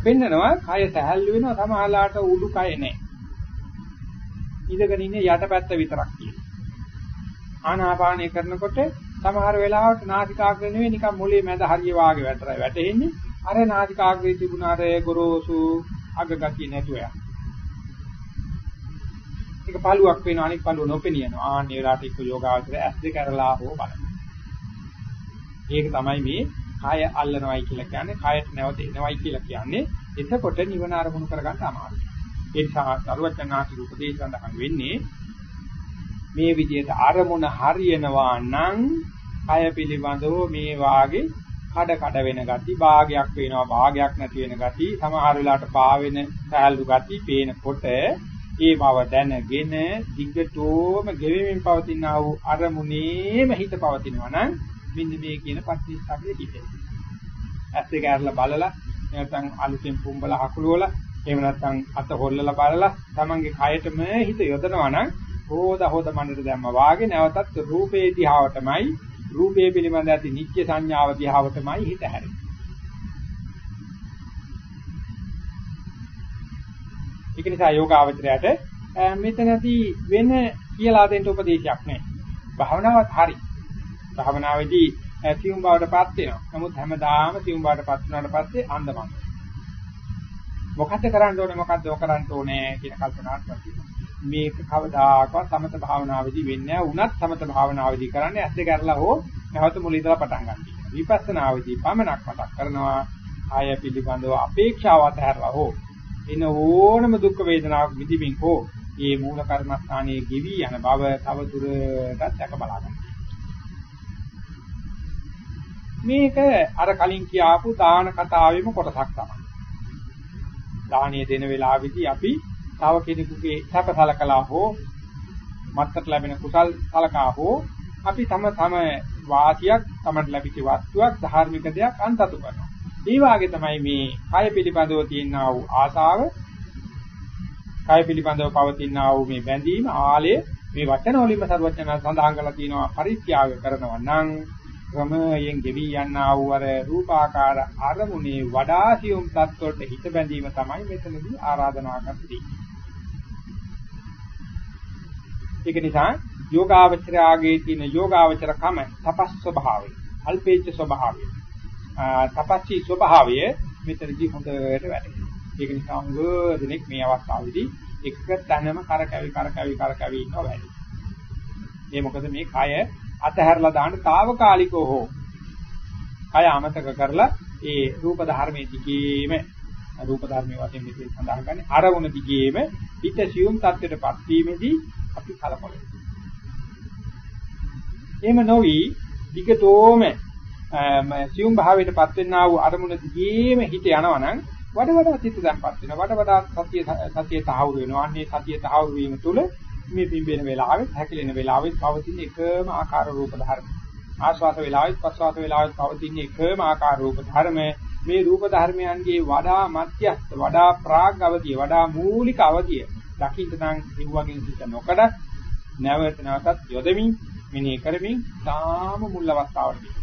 පෙන්නනවා කය සැහැල්ලු වෙනවා සමහරලාට උඩු කය නැහැ. ඉඳගෙන ඉන්නේ යටපැත්ත විතරක් තියෙනවා. ආනාපානය කරනකොට සමහර වෙලාවට නාසිකාග්‍රය නෙවෙයි නිකන් මොලේ මැද හරිය වාගේ වැටරයි වැටෙන්නේ. අර නාසිකාග්‍රේ තිබුණ අර ගොරෝසු අගගතිය නැතුව යන. ඒක පළුවක් වෙනවා අනිත් පළුව නොපෙනියනවා. ආන්නේ වෙලාවට එක්ක යෝගාවචරය ඇස් දෙක අරලා හෝ බලන්න. ඒක තමයි මේ කය අල්ලනවයි කියලා කියන්නේ කයට නැවත එනවයි කියලා කියන්නේ. එතකොට නිවන අරමුණු කරගන්න අමාරුයි. ඒ නිසා සරුවචනාති උපදේශ සඳහන් වෙන්නේ මේ විදිහට අරමුණ හරියනවා නම් කය පිළිබඳව මේ වාගේ කඩ කඩ වෙන ගති භාගයක් වෙනවා භාගයක් නැති වෙන ගති සමහර වෙලාවට පාවෙන සෑල්ලු ගති පේනකොට ඒ බව දැනගෙන දිග්ගටෝම ගෙවෙමින් පවතින ආ වූ අරමුණේම හිත පවතිනවා නම් මෙන්න මේ කියන පටිච්චසමුප්පාදයේ හිතේ. ඇස් දෙක අරලා බලලා නැත්නම් අලුතෙන් පුම්බලා හකුලවලා එහෙම නැත්නම් අත හොල්ලලා බලලා තමන්ගේ කයටම හිත යොදනවා නම් හොද හොද මණ්ඩට දැම්ම වාගේ නැවතත් රූපේ දිහාවටමයි රූපය පිළිබඳ ඇති නිත්‍ය සංඥාව දිහාවටමයි හිත හැරෙන්නේ. ඒක නිසා යෝගාවචරයට මෙතනදී වෙන කියලා දෙන්න උපදේශයක් නැහැ. භාවනාවත් හරි. භාවනාවේදී සියුම් බවටපත් වෙනවා. නමුත් හැමදාම සියුම් බවටපත් වුණාට පස්සේ අන්දමන්. මොකද්ද කරන්න ඕනේ මොකද්ද කරන්න ඕනේ කියන කල්පනාවක් තියෙනවා. මේක කවදාකවත් සමත භාවනාවේදී වෙන්නේ නැහැ. උනත් සමත භාවනාවේදී කරන්නේ ඇස් දෙක අරලා හෝ නැවත මුල ඉඳලා පටන් ගන්න. විපස්සනාවේදී පමණක් මතක් කරනවා ආය පිළිබඳව අපේක්ෂාව අතහැරලා හෝ එන ඕනම දුක් වේදනාවක් විඳින්මින් හෝ මේ මූල කර්මස්ථානයේ ගෙවි යන බව තව දුරටත් දැක බලා ගන්න. මේක අර කලින් කියාපු දාන කතාවෙම කොටසක් තමයි. දානීය දෙන වෙලාවේදී අපි තව කෙනෙකුගේ සැපසලකලා හෝ මත්තට ලැබෙන කුසල් සලකා හෝ අපි තම තම වාසියක් තමට ලැබිච්ච වස්තුවක් ධාර්මික දෙයක් අන්තතු කරනවා. ඒ වාගේ තමයි මේ කය පිළිබඳව තියෙනා වූ ආසාව කය පිළිබඳව පවතිනා වූ මේ බැඳීම ආලය මේ වචන වලින්ම සරුවචන සඳහන් කරලා තියෙනවා පරිත්‍යාග කරනවා නම් ක්‍රමයෙන් ගෙවි යන්නා වූ අර රූපාකාර අරමුණේ වඩා සියුම් තත්ත්වයට හිත බැඳීම තමයි මෙතනදී ආරාධනා කරන්නේ. ඒක නිසා යෝගාවචරයාගේ තියෙන යෝගාවචරකම තපස් ස්වභාවය, අල්පේච්ඡ ස්වභාවය, තපස්සී ස්වභාවය මෙතනදී හොඳට වැටහෙනවා. ඒක නිසා මුගදෙනෙක් මේ අවස්ථාවේදී එක තැනම කරකැවි කරකැවි කරකැවි ඉන්නවා වැඩි. ඒ මොකද මේ කය අතහැරලා දාන්න తాවකාලිකව හෝ කය අමතක කරලා ඒ රූප ධර්මයේ දිගේම රූප ධර්මයේ වශයෙන් මෙතන සඳහන් කරන්නේ අරමුණ දිගේම හිත සියුම් තත්ත්වයටපත් වීමේදී අපි කලකොල එහෙම නොවි දිගටෝම සියුම් භාවයටපත් වෙන්නා වූ අරමුණ දිගේම හිත යනවනම් වඩ වඩා චිත්ත දැන්පත් වෙනවා. වඩ වඩා සතිය සතිය තහවුරු වෙනවා. අන්නේ සතිය තහවුරු වීම තුළ මේ පිම්බෙන වෙලාවෙත් හැකිලෙන වෙලාවෙත් පවතින එකම ආකාර රූප ධර්ම. ආස්වාස වෙලාවෙත් ප්‍රස්වාස වෙලාවෙත් පවතින එකම ආකාර රූප ධර්ම. මේ රූප ධර්මයන්ගේ වඩා මධ්‍යස්ථ වඩා ප්‍රාග් අවධිය වඩා මූලික අවධිය දකින්න නම් දිව්වගෙන් සිට නොකඩ නැවත නැවතත් යොදමින් මෙනෙහි කරමින් තාම මුල් අවස්ථාවටදී.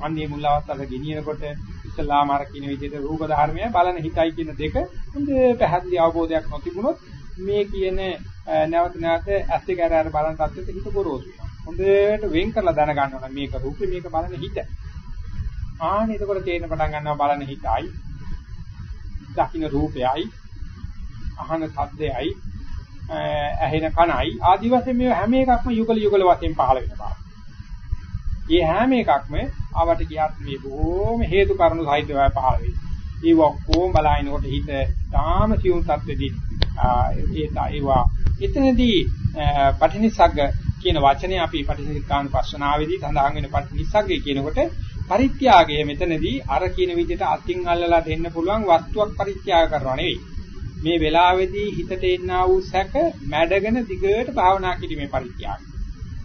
අන්නේ මුල් අවස්ථාවට ගෙනියනකොට ඉස්ලාම අර කියන විදිහට රූප ධර්මය බලන හිතයි කියන දෙක හොඳ පැහැදිලි අවබෝධයක් නොතිබුණොත් මේ කියන නැවත නැවත ඇස් දෙක අර බලන තත්ත්වෙට හිත ගොරෝසු වෙනවා. හොඳට වෙන් කරලා දැනගන්න ඕන මේක රූපේ මේක බලන හිත. ආන එතකොට තේරෙන පටන් ගන්නවා බලන හිතයි. දකින්න රූපයයි. අහන ශබ්දයයි. ඇහෙන කනයි ආදි වශයෙන් මේ හැම එකක්ම යුගල යුගල වශයෙන් පහළ වෙන බව. ඒ හැම එකක්ම ආවට ගියත් මේ බොහොම හේතු කාරණු සහිතව පහළ වෙයි. ඒ ඔක්කොම බලනකොට හිත තාම සියුම් තත්ත්වෙදී ඒ ඒවා එතනදී පටිනිසග්ග කියන වචනේ අපි පටිනිස්සග්ගාන පස්සනාවේදී සඳහන් වෙන පටිනිස්සග්ගය කියනකොට පරිත්‍යාගය මෙතනදී අර කියන විදිහට අතින් අල්ලලා දෙන්න පුළුවන් වස්තුවක් පරිත්‍යාග කරනවා නෙවෙයි. මේ වෙලාවේදී හිතට එන්නා වූ සැක මැඩගෙන දිගට භාවනා කිරීමේ පරිත්‍යාගය.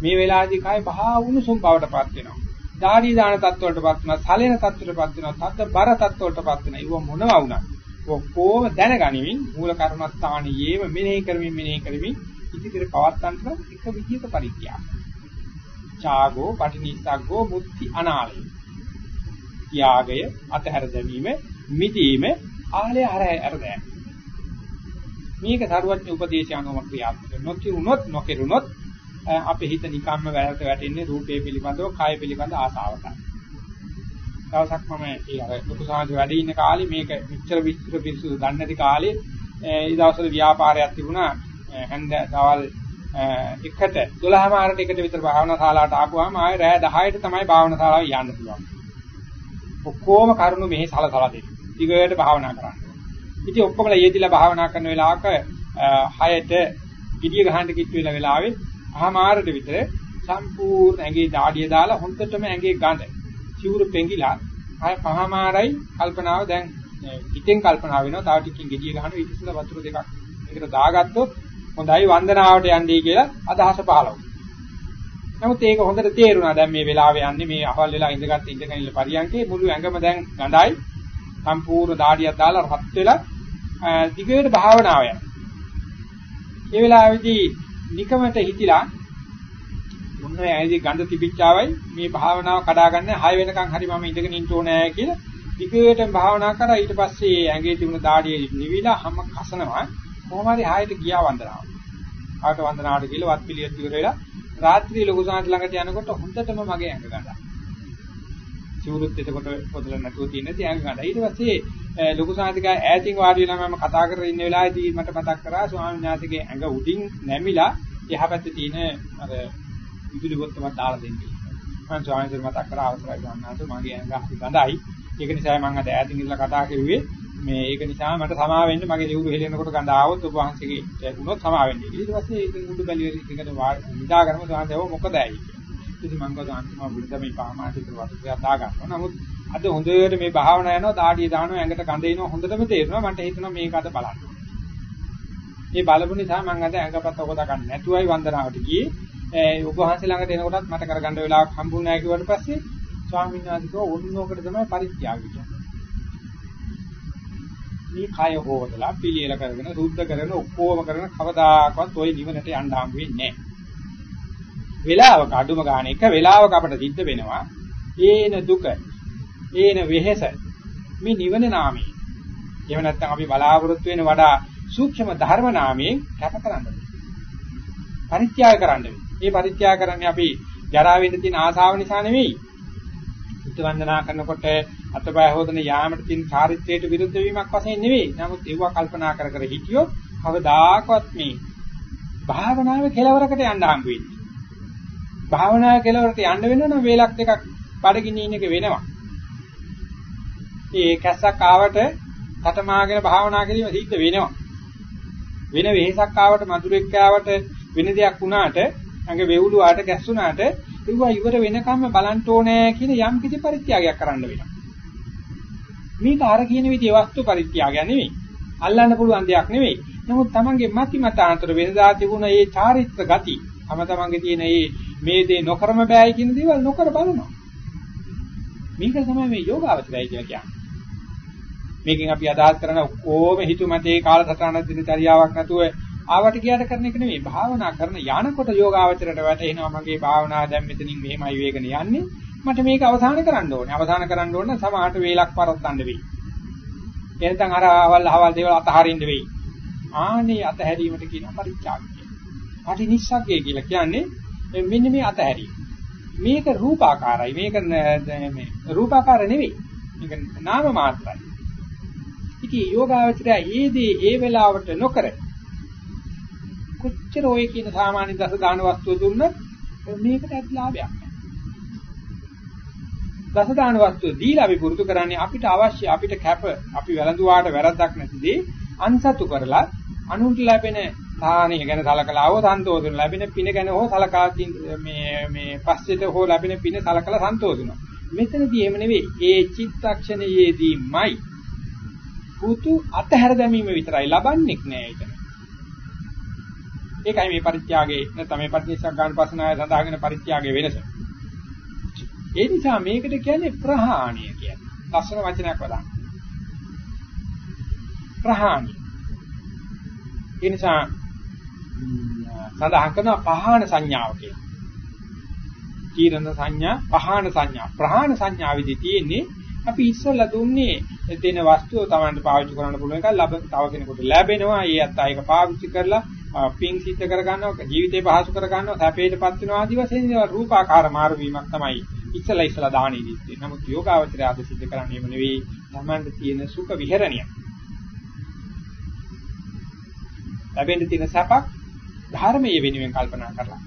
මේ වෙලාවේදී කය බහා වුණුසුම් බවටපත් වෙනවා. ධාරී දාන තත්ත්වවලටපත් වෙනවා, සලෙන තත්ත්වවලටපත් වෙනවා, තද්ද බර තත්ත්වවලටපත් වෙනවා. ඒව මොනවා වුණත් ඔක්කොම දැනගනිමින් මූල කර්මස්ථානයේම මෙනෙහි කරමින් මෙනෙහි කරමින් ඉදිරියට පවත්තන්න එක විදිහක පරිත්‍යාගය. ඡාගෝ පටිනිස්සග්ගෝ මුත්‍ති අනාලය. ත්‍යාගය අතහැර දැමීම මිදීම ආලය හර ඇරදෑම. මේක සරුවත්න උපදේශය අනුව ක්‍රියාත්මක නොකිරුනොත් නොකිරුනොත් අපේ හිත නිකම්ම වැරද්ද වැටෙන්නේ රූපේ පිළිබඳව කාය පිළිබඳ ආසාවකට. දවසක් මම ඒ අර ලොකු සාහජ වැඩ ඉන්න කාලේ මේක විචතර විචතර පිරිසුදු දන්නේ නැති කාලේ ඒ දවස්වල ව්‍යාපාරයක් තිබුණා හන්ද දවල් එකට 12 මාරට එකට විතර භාවනා ශාලාවට ආපුවාම ආයෙ රෑ 10ට තමයි භාවනා ශාලාව යන්න පුළුවන්. ඔක්කොම කරුණු මෙහි සලසලා දෙන්න. ඊගොයට භාවනා කරන්න. ඉතින් ඔක්කොමලා යෙදිලා භාවනා කරන වෙලාවක 6ට ගිඩිය ගහන්න කිට්ටු වෙලා වෙලාවේ අහමාරට විතර සම්පූර්ණ ඇඟේ දාඩිය දාලා හොන්දටම ඇඟේ ගඳ සිවුරු පෙඟිලා ආය පහමාරයි කල්පනාව දැන් හිතෙන් කල්පනා වෙනවා. තව ටිකකින් gediya ගහන ඊට ඉස්සෙල්ලා වතුර දෙකක් එකට දාගත්තොත් හොඳයි වන්දනාවට යන්නේ කියලා අදහස පහළ වුණා. නමුත් ඒක හොඳට තේරුණා. දැන් මේ වෙලාවේ යන්නේ මේ අහවල් වෙලා ඉඳගත් ඉඳගෙන ඉන්න පරියන්කේ මුළු ඇඟම දැන් ගඳයි. සම්පූර්ණ දාඩියක් දාලා රත් වෙලා දිගට භාවනාව යනවා. මේ වෙලාවේදී නිකමට හිතිලා මොන ඇයිදි ගඳ තිබිච්චාවයි මේ භාවනාව කඩාගන්න 6 වෙනකන් හරි මම ඉඳගෙන ඉන්න ඕනේ කියලා විකේටම භාවනා කරා ඊට පස්සේ ඇඟේ තිබුණ දාඩිය නිවිලා හැම කසනවා කොහොම හරි 6ට ගියා වන්දනාව. ආට වන්දනාවට ගිහලා වත් පිළියෙත් ඉවර වෙලා රාත්‍රියේ ලොකු සාන්ත ළඟට යනකොට හොඳටම මගේ ඇඟ ගඳා. චූරුත් එතකොට පොදල නැතුව තියෙන තියංග ගඳා. ඊට පස්සේ ලොකු සාන්තිකා ඈතින් වාඩි වෙලා මම කතා කරගෙන ඉන්න වෙලාවේදී මට මතක් කරා ස්වාමීන් වහන්සේගේ ඇඟ උඩින් නැමිලා එහා පැත්තේ තියෙන අර විදුලි බොත්තමක් දාලා දෙන්නේ. මම ස්වාමීන් මතක් කරා අවසරයි ගන්නාට මගේ ඇඟ ගඳයි. ඒක නිසා මම අද ඈතින් ඉඳලා කතා කරුවේ මේ ඒක නිසා මට සමා වෙන්න මගේ ලියුරු හෙලෙනකොට ගඳ ආවොත් ඔබ වහන්සේගේ වුණොත් සමා වෙන්න. ඊට පස්සේ ඒක මුඩු බැලිය එකට නිදා ගන්නම සාන්තව මොකද ඇයි. ඉතින් මම ගොඩ අන්තිම බුද්ධ මේ පාමාටික වතුරක් දා ගන්නවා. නමුත් අද හොඳට මේ භාවනා යනවා දාඩිය දානවා ඇඟට කඳ එනවා හොඳටම තේරෙනවා මට හිතෙනවා මේක අද බලන්න. මේ බලපු නිසා මම අද ඇඟපත ඔබ දකන්න නැතුවයි වන්දනාවට ගියේ. ඔබ වහන්සේ ළඟට එනකොටත් මට කරගන්න වෙලාවක් හම්බුනේ නැහැ කිව්වට පස්සේ ස්වාමීන් වහන්සේ කිව්වා ඕනෝකට තමයි පරිත්‍යාගය කියන්නේ. මේ කය හොදලා පිළියෙල කරගෙන සුද්ධ කරගෙන ඔක්කොම කරගෙන කවදාකවත් ওই නිවනට යන්න හම් වෙන්නේ නැහැ. වෙලාවක අඩුම ගන්න එක වෙලාවක අපිට සිද්ධ වෙනවා. ඒන දුක, ඒන වෙහෙස මේ නිවන නාමයෙන්. එහෙම නැත්නම් අපි බලාපොරොත්තු වෙන වඩා සූක්ෂම ධර්ම නාමයෙන් කැප කරන්න පරිත්‍යාග කරන්න මේ පරිත්‍යාග කරන්නේ අපි ජරා වෙන්න තියෙන ආසාව නිසා නෙවෙයි. බුද්ධ වන්දනා කරනකොට අතපය හොදන යාමට තියෙන චාරිත්‍රයට විරුද්ධ වීමක් වශයෙන් නෙවෙයි. නමුත් ඒව කල්පනා කර කර හිටියොත් කවදාකවත් මේ භාවනාවේ කෙලවරකට යන්න හම්බ වෙන්නේ. භාවනාවේ කෙලවරට යන්න වෙනවා නම් වේලක් දෙකක් බඩගිනින එක වෙනවා. ඒ කැස්සක් ආවට කටමාගෙන භාවනා කිරීම සිද්ධ වෙනවා. වෙන වෙහසක් ආවට මధుරෙක් ආවට වෙන දෙයක් වුණාට අඟ වේවුලුවාට ගැස්සුණාට ඒවා ඉවර වෙනකම්ම බලන්න ඕනේ කියන යම් කිසි පරිත්‍යාගයක් කරන්න වෙනවා. මේක අර කියන විදිහේ වස්තු පරිත්‍යාගය නෙවෙයි. අල්ලන්න පුළුවන් දෙයක් නෙවෙයි. නමුත් Tamange මති මතාන්තර වෙනදා තිබුණ මේ චාරිත්‍ර ගති, තම තමන්ගේ තියෙන මේ මේ දේ නොකරම බෑයි කියන දේවල් නොකර බලනවා. මේක තමයි මේ යෝගාවචරය කියලා කියන්නේ. මේකෙන් අපි අදහස් කරන ඔක්කොම හිතුමතේ කාලසටහන දිනචරියාවක් නැතුව ආවට ගියාට කරන එක නෙමෙයි. භාවනා කරන යනකොට යෝගාවචරයට වැටෙනවා මගේ භාවනාව දැන් මෙතනින් මෙහෙමයි වේගන යන්නේ. මට මේක අවසන් කරන්න ඕනේ. අවසන් කරන්න ඕන සමහරට වේලක් පරද්දන්න වෙයි. එහෙනම් අර අවල් අවල් දේවල් අතහරින්න වෙයි. ආනේ අතහැරීමට කියන පරිත්‍යාගය පටිනිස්සග්ගය කියලා කියන්නේ මෙන්න මේ අතහැරීම මේක රූපාකාරයි. මේක මේ රූපාකාර නෙවෙයි. මේක නාම මාත්‍රයි. ඉතින් යෝගාවචරය ඒදී ඒ වෙලාවට නොකර කොච්චර ඔය කියන සාමාන්‍ය දස දාන වස්තුව දුන්නත් මේකට ඇති ලාභයක් නැහැ. දස දාන වස්තුව දීලා අපි පුරුදු කරන්නේ අපිට අවශ්‍ය අපිට කැප අපි වැළඳුවාට වැරද්දක් නැතිදී අන්සතු කරලා අනුන්ට ලැබෙන දානය ගැන සලකලා ආව සන්තෝෂන ලැබෙන පින ගැන හෝ සලකා මේ මේ පස්සෙට හෝ ලැබෙන පින සලකලා සන්තෝෂනවා. මෙතනදී එහෙම නෙවෙයි. ඒ චිත්තක්ෂණයේදීමයි පුතු අතහැර දැමීම විතරයි ලබන්නේ නෑ ඒක. ඒකයි මේ පරිත්‍යාගයේ නැත්නම් මේ පටිච්චසමුප්පාද ගන්න පස්සනාය සඳහාගෙන පරිත්‍යාගයේ වෙනස. ඒ නිසා මේකට කියන්නේ ප්‍රහාණය කියන්නේ. ලස්සන වචනයක් වදාන්න. ප්‍රහාණය. ඒ නිසා සඳහන් කරන පහාන සංඥාව කියලා. කීරණ සංඥා, පහාන සංඥා, ප්‍රහාණ සංඥා විදි තියෙන්නේ අපි ඉස්සෙල්ලා දුන්නේ දෙන වස්තුව Tamanට පාවිච්චි කරන්න පුළුවන් එකක් ලැබ තව කෙනෙකුට ලැබෙනවා. ඒ අත්තා ඒක පාවිච්චි කරලා පිං සිද්ධ කර ගන්නවා, ජීවිතේ පහසු කර ගන්නවා, සැපේටපත් වෙනවා ආදි වශයෙන් රූපාකාර මාරු වීමක් තමයි ඉස්සලා ඉස්සලා දානෙදී තියෙන්නේ. නමුත් යෝගාවචරය අද සිද්ධ කරන්නේ එහෙම නෙවෙයි. Tamanට තියෙන සුඛ විහරණිය. ලැබෙන්න තියෙන සැපක් ධර්මයේ වෙනුවෙන් කල්පනා කරලා.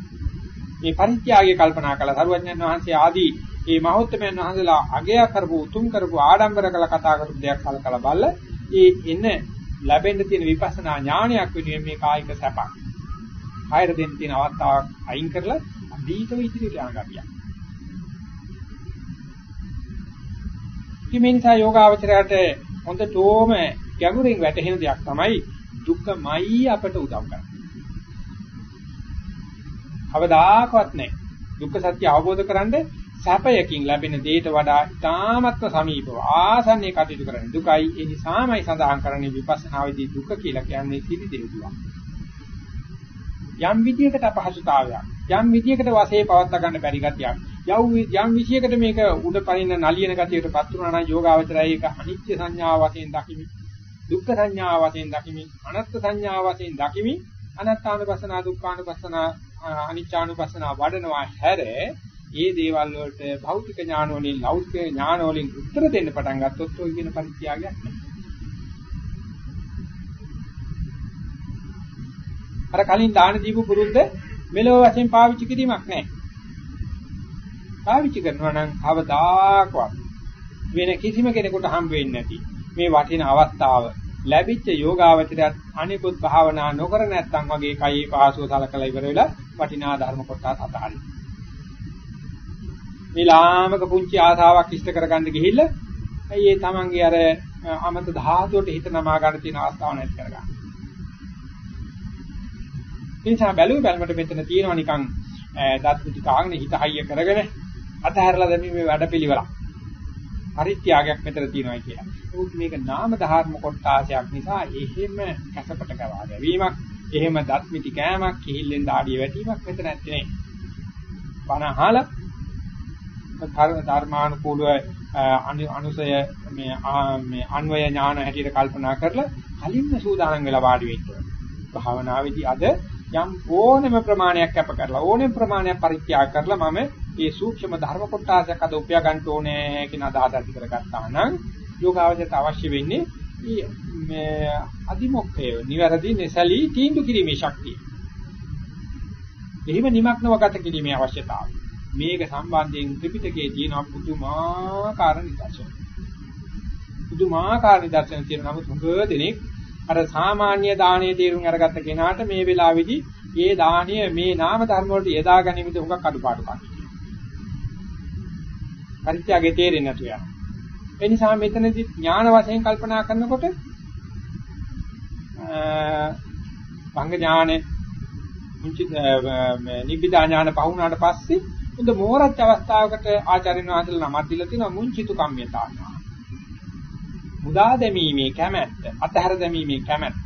මේ පරිත්‍යාගය කල්පනා කළා. සරුවඥන් වහන්සේ ආදී මේ මහෞත්මයන් වහන්සේලා අගය කරපු උතුම් කරපු ආඩම්බර කළ කතා කරපු දෙයක් කලකලා බලලා ඒ එන ලැබෙන්න තියෙන විපස්සනා ඥානයක් වෙනුවෙන් මේ කායික සැපක්. කායර දෙන්න තියෙන අවස්ථාවක් අයින් කරලා අදීතව ඉදිරියට යන ගතියක්. කිමින්සා යෝගාවචරයට හොඳටම ගැඹුරින් වැටහෙන දෙයක් තමයි දුකමයි අපට උදව් කරන්නේ. අවදාකවත් නැහැ. දුක්ඛ සත්‍ය අවබෝධ කරගන්න සැපයකින් ලැබෙන දේට වඩා ඉතාමත්ම සමීපව ආසන්නයේ කටයුතු කරන්නේ දුකයි. ඒ නිසාමයි සඳහන් කරන්නේ විපස්සනාවේදී දුක කියලා කියන්නේ සිටි දෙවිතුවක්. යම් විදියකට අපහසුතාවයක්, යම් විදියකට වාසේ පවත්වා ගන්න බැරි ගතියක්, යම් විදියකට මේක උඩ පනින්න නලියන ගතියකටපත් වුණා නම් යෝගාවචරය ඒක අනිත්‍ය සංඥාව වශයෙන් දකිමි. දුක්ඛ සංඥාව වශයෙන් දකිමි. අනාත්ම සංඥාව වශයෙන් දකිමි. අනාත්මානුපස්සනා, දුක්ඛානුපස්සනා, අනිච්චානුපස්සනා වඩනවා හැර ඒ දේවල් වලට භෞතික ඥාන වලින් ලෞකික ඥාන වලින් උත්තර දෙන්න පටන් ගත්තොත් ඔය කියන පරිත්‍යාගයක් නැහැ. අර කලින් දාන දීපු පුරුද්ද මෙලොව වශයෙන් පාවිච්චි කිරීමක් නැහැ. පාවිච්චි කරනවා නම් අවදාකවත් වෙන කිසිම කෙනෙකුට හම්බ වෙන්නේ නැති මේ වටින අවස්ථාව ලැබිච්ච යෝගාවචරයත් අනිකුත් භාවනා නොකර නැත්නම් වගේ කයේ පහසුව සලකලා ඉවර වෙලා වටිනා ධර්ම කොටස් අතහරින්න. මේ ලාමක පුංචි ආසාවක් ඉෂ්ට කරගන්න ගිහිල්ලා ඒ තමන්ගේ අර අමත ධාතුවට හිත නමා ගන්න තියෙන අවස්ථාව නැති කරගන්න. එනිසා බැලුව බැලමට මෙතන තියෙනවා නිකන් දත් පිටි කාගෙන හිත හයිය කරගෙන අතහැරලා දැමීමේ වැඩපිළිවෙලක්. පරිත්‍යාගයක් මෙතන තියෙනවා කියලා. ඒත් මේක නාම ධර්ම කොටාසයක් නිසා එහෙම කැසපට ගවා ගැවීමක්, එහෙම දත් මිටි කෑමක්, කිහිල්ලෙන් දාඩිය වැටීමක් මෙතන නැත්තේ නේ. බණ අහලා ධර්මානුකූලව අනුසය මේ මේ අන්වය ඥාන හැටියට කල්පනා කරලා කලින්ම සූදානම් වෙලා වාඩි වෙන්න ඕනේ. භාවනාවේදී අද යම් ඕනෙම ප්‍රමාණයක් කැප කරලා ඕනෙම ප්‍රමාණයක් පරිත්‍යාග කරලා මම මේ සූක්ෂම ධර්ම කොටසක් අද උපයා ගන්න ඕනේ කියන අදහස ඇති කරගත්තා නම් යෝගාවචරයට අවශ්‍ය වෙන්නේ මේ අදිමොක්ඛය නිවැරදි නැසලී තීන්දුව කිරීමේ ශක්තිය. එහිම නිමක්නව ගත කිරීමේ අවශ්‍යතාවය. මේක සම්බන්ධයෙන් ත්‍රිපිටකයේ තියෙන පුදුමාකාර නිදර්ශන. පුදුමාකාර නිදර්ශන තියෙන නමුත් හුඟ දෙනෙක් අර සාමාන්‍ය දානයේ තේරුම් අරගත්ත කෙනාට මේ වෙලාවේදී ඒ දානීය මේ නාම ධර්ම වලට යොදා ගැනීමද හුඟක් අඩුපාඩුකම්. පරිත්‍යාගයේ තේරෙන්නේ නැතු යනවා. ඒ නිසා මෙතනදී ඥාන වශයෙන් කල්පනා කරනකොට භංග ඥානෙ මුංචි නිබ්බිදා ඥාන පහුණාට පස්සේ හොඳ මෝරච්ච අවස්ථාවකට ආචාර්යන් වහන්සේලා නමක් දීලා තියෙනවා මුංචිතු කම්මිතා. මුදා දැමීමේ කැමැත්ත, අතහැර දැමීමේ කැමැත්ත.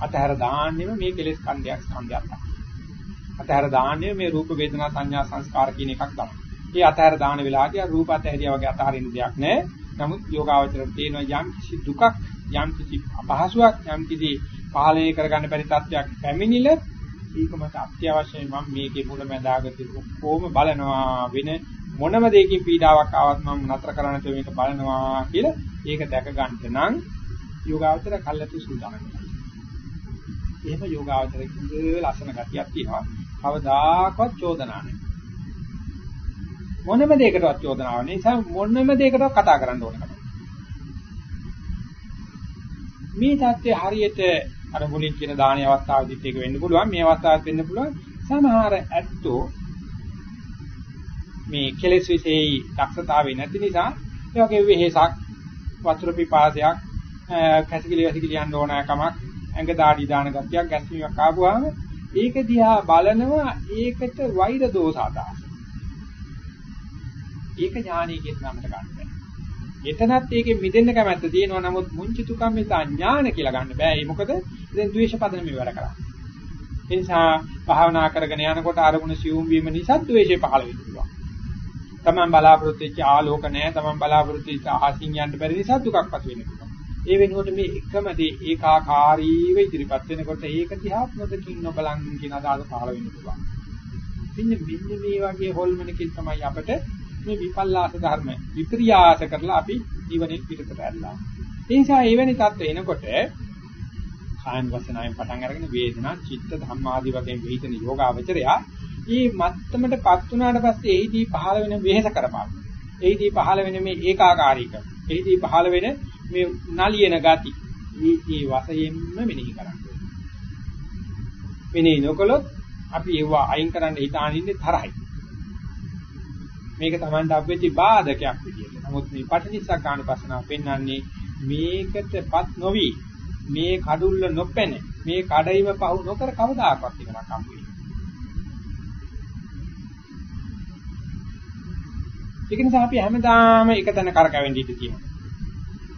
අතහැර දාන්නෙම මේ කෙලෙස් කන්දයක් ස්කන්ධයක් තමයි. අතහැර දාන්නේ මේ රූප වේදනා සංඥා සංස්කාර කියන එකක් තමයි. මේ අතහැර දාන වෙලාවදී රූප අතහැරියා වගේ අතහරින්න දෙයක් නැහැ. නමුත් යෝගාවචරයට තියෙනවා යම් කිසි දුකක්, යම් කිසි අපහසුයක්, යම් කිසි පාලනය කරගන්න බැරි තත්ත්වයක් පැමිණිල ඒක මට අත්‍යවශ්‍යයි මම මේකේ මුලැමැදාගට කොහොම බලනවා වෙන මොනම දෙයකින් පීඩාවක් ආවත් මම නතර කරන්න තෝ මේක බලනවා කියලා ඒක දැක ගන්න නම් යෝගාවචර කල්ලාතු සූදානම් වෙනවා. එහෙම යෝගාවචරයේ ලස්සන ගතියක් තියෙනවා. කවදාකවත් චෝදනා නැහැ. මොනම දෙයකටවත් චෝදනාවක් නැහැ. නිසා මොනම දෙයකටවත් කතා කරන්න ඕන කම. මේ தත්ත්වය හරියට අර මුලින් කියන දානීය අවස්ථාවේදීත් ඒක වෙන්න පුළුවන්. මේ අවස්ථාවත් වෙන්න පුළුවන්. සමහර ඇත්තෝ මේ කෙලෙස් විශේෂයි දක්ෂතාවය නැති නිසා ඒ වගේ වෙහෙසක් වතුර පිපාසයක් කැසිකිලි වැසිකිලි යන්න ඕන කමක් ඇඟ දාඩි දාන ගතියක් ගැස්මීමක් ආපුවාම ඒක දිහා බලනවා ඒකට වෛර දෝෂ අදහස. ඒක ඥානීය නමට ගන්න එතනත් ඒකෙ මිදෙන්න කැමැත්ත තියෙනවා නමුත් මුංචිතුකම් මිතා ඥාන කියලා ගන්න බෑ. ඒ මොකද දැන් ද්වේෂ පදනම ඉවර කරා. ඒ නිසා භාවනා කරගෙන යනකොට අරමුණ සියුම් වීම නිසා ද්වේෂය පහළ වෙනවා. තමන් බලාපොරොත්තු වෙච්ච ආලෝක නැහැ, තමන් බලාපොරොත්තු වෙච්ච අහසින් යන්න බැරි නිසා දුකක්පත් වෙනවා. ඒ වෙනුවට මේ එකම දේ ඒකාකාරීව ඉදිරිපත් වෙනකොට ඒක දිහා නොදකින් නොබලන් කියන අදහස පහළ වෙන්න පුළුවන්. ඉතින් මෙන්න මේ වගේ හොල්මනකින් තමයි අපිට මේ විපල්ලාස ධර්ම විප්‍රියාස කරලා අපි ජීවනෙ පිටතට ඇරලා. ඒ නිසා එවැනි තත්ත්ව එනකොට කායන වසනාවෙන් පටන් අරගෙන වේදනා, චිත්ත, ධම්මාදී වශයෙන් විහිදෙන යෝගාවචරයා මේ මත්තමටපත් වුණාට පස්සේ එහිදී පහළ වෙන වෙහෙස කරපාන. එහිදී පහළ වෙන මේ ඒකාකාරීක. එහිදී පහළ වෙන මේ නලියන ගති. මේ මේ වශයෙන්ම මෙනෙහි කරන්න. මෙනෙහි නොකළොත් අපි ඒවා අයින් කරන්න හිතාන ඉන්නේ තරහයි. මේක Tamanට අපෙච්ච බාධකයක් විදියට. නමුත් මේ පටිනිස්සග්ගාන පස්සනාව පෙන්වන්නේ මේකටපත් නොවි මේ කඩුල්ල නොපැන මේ කඩයිම පහු නොකර කවදාකවත් එකක් හම් වෙන්නේ. ඒක නිසා අපි හැමදාම එක තැන කරකැවෙන්න ඉඩ තියෙනවා.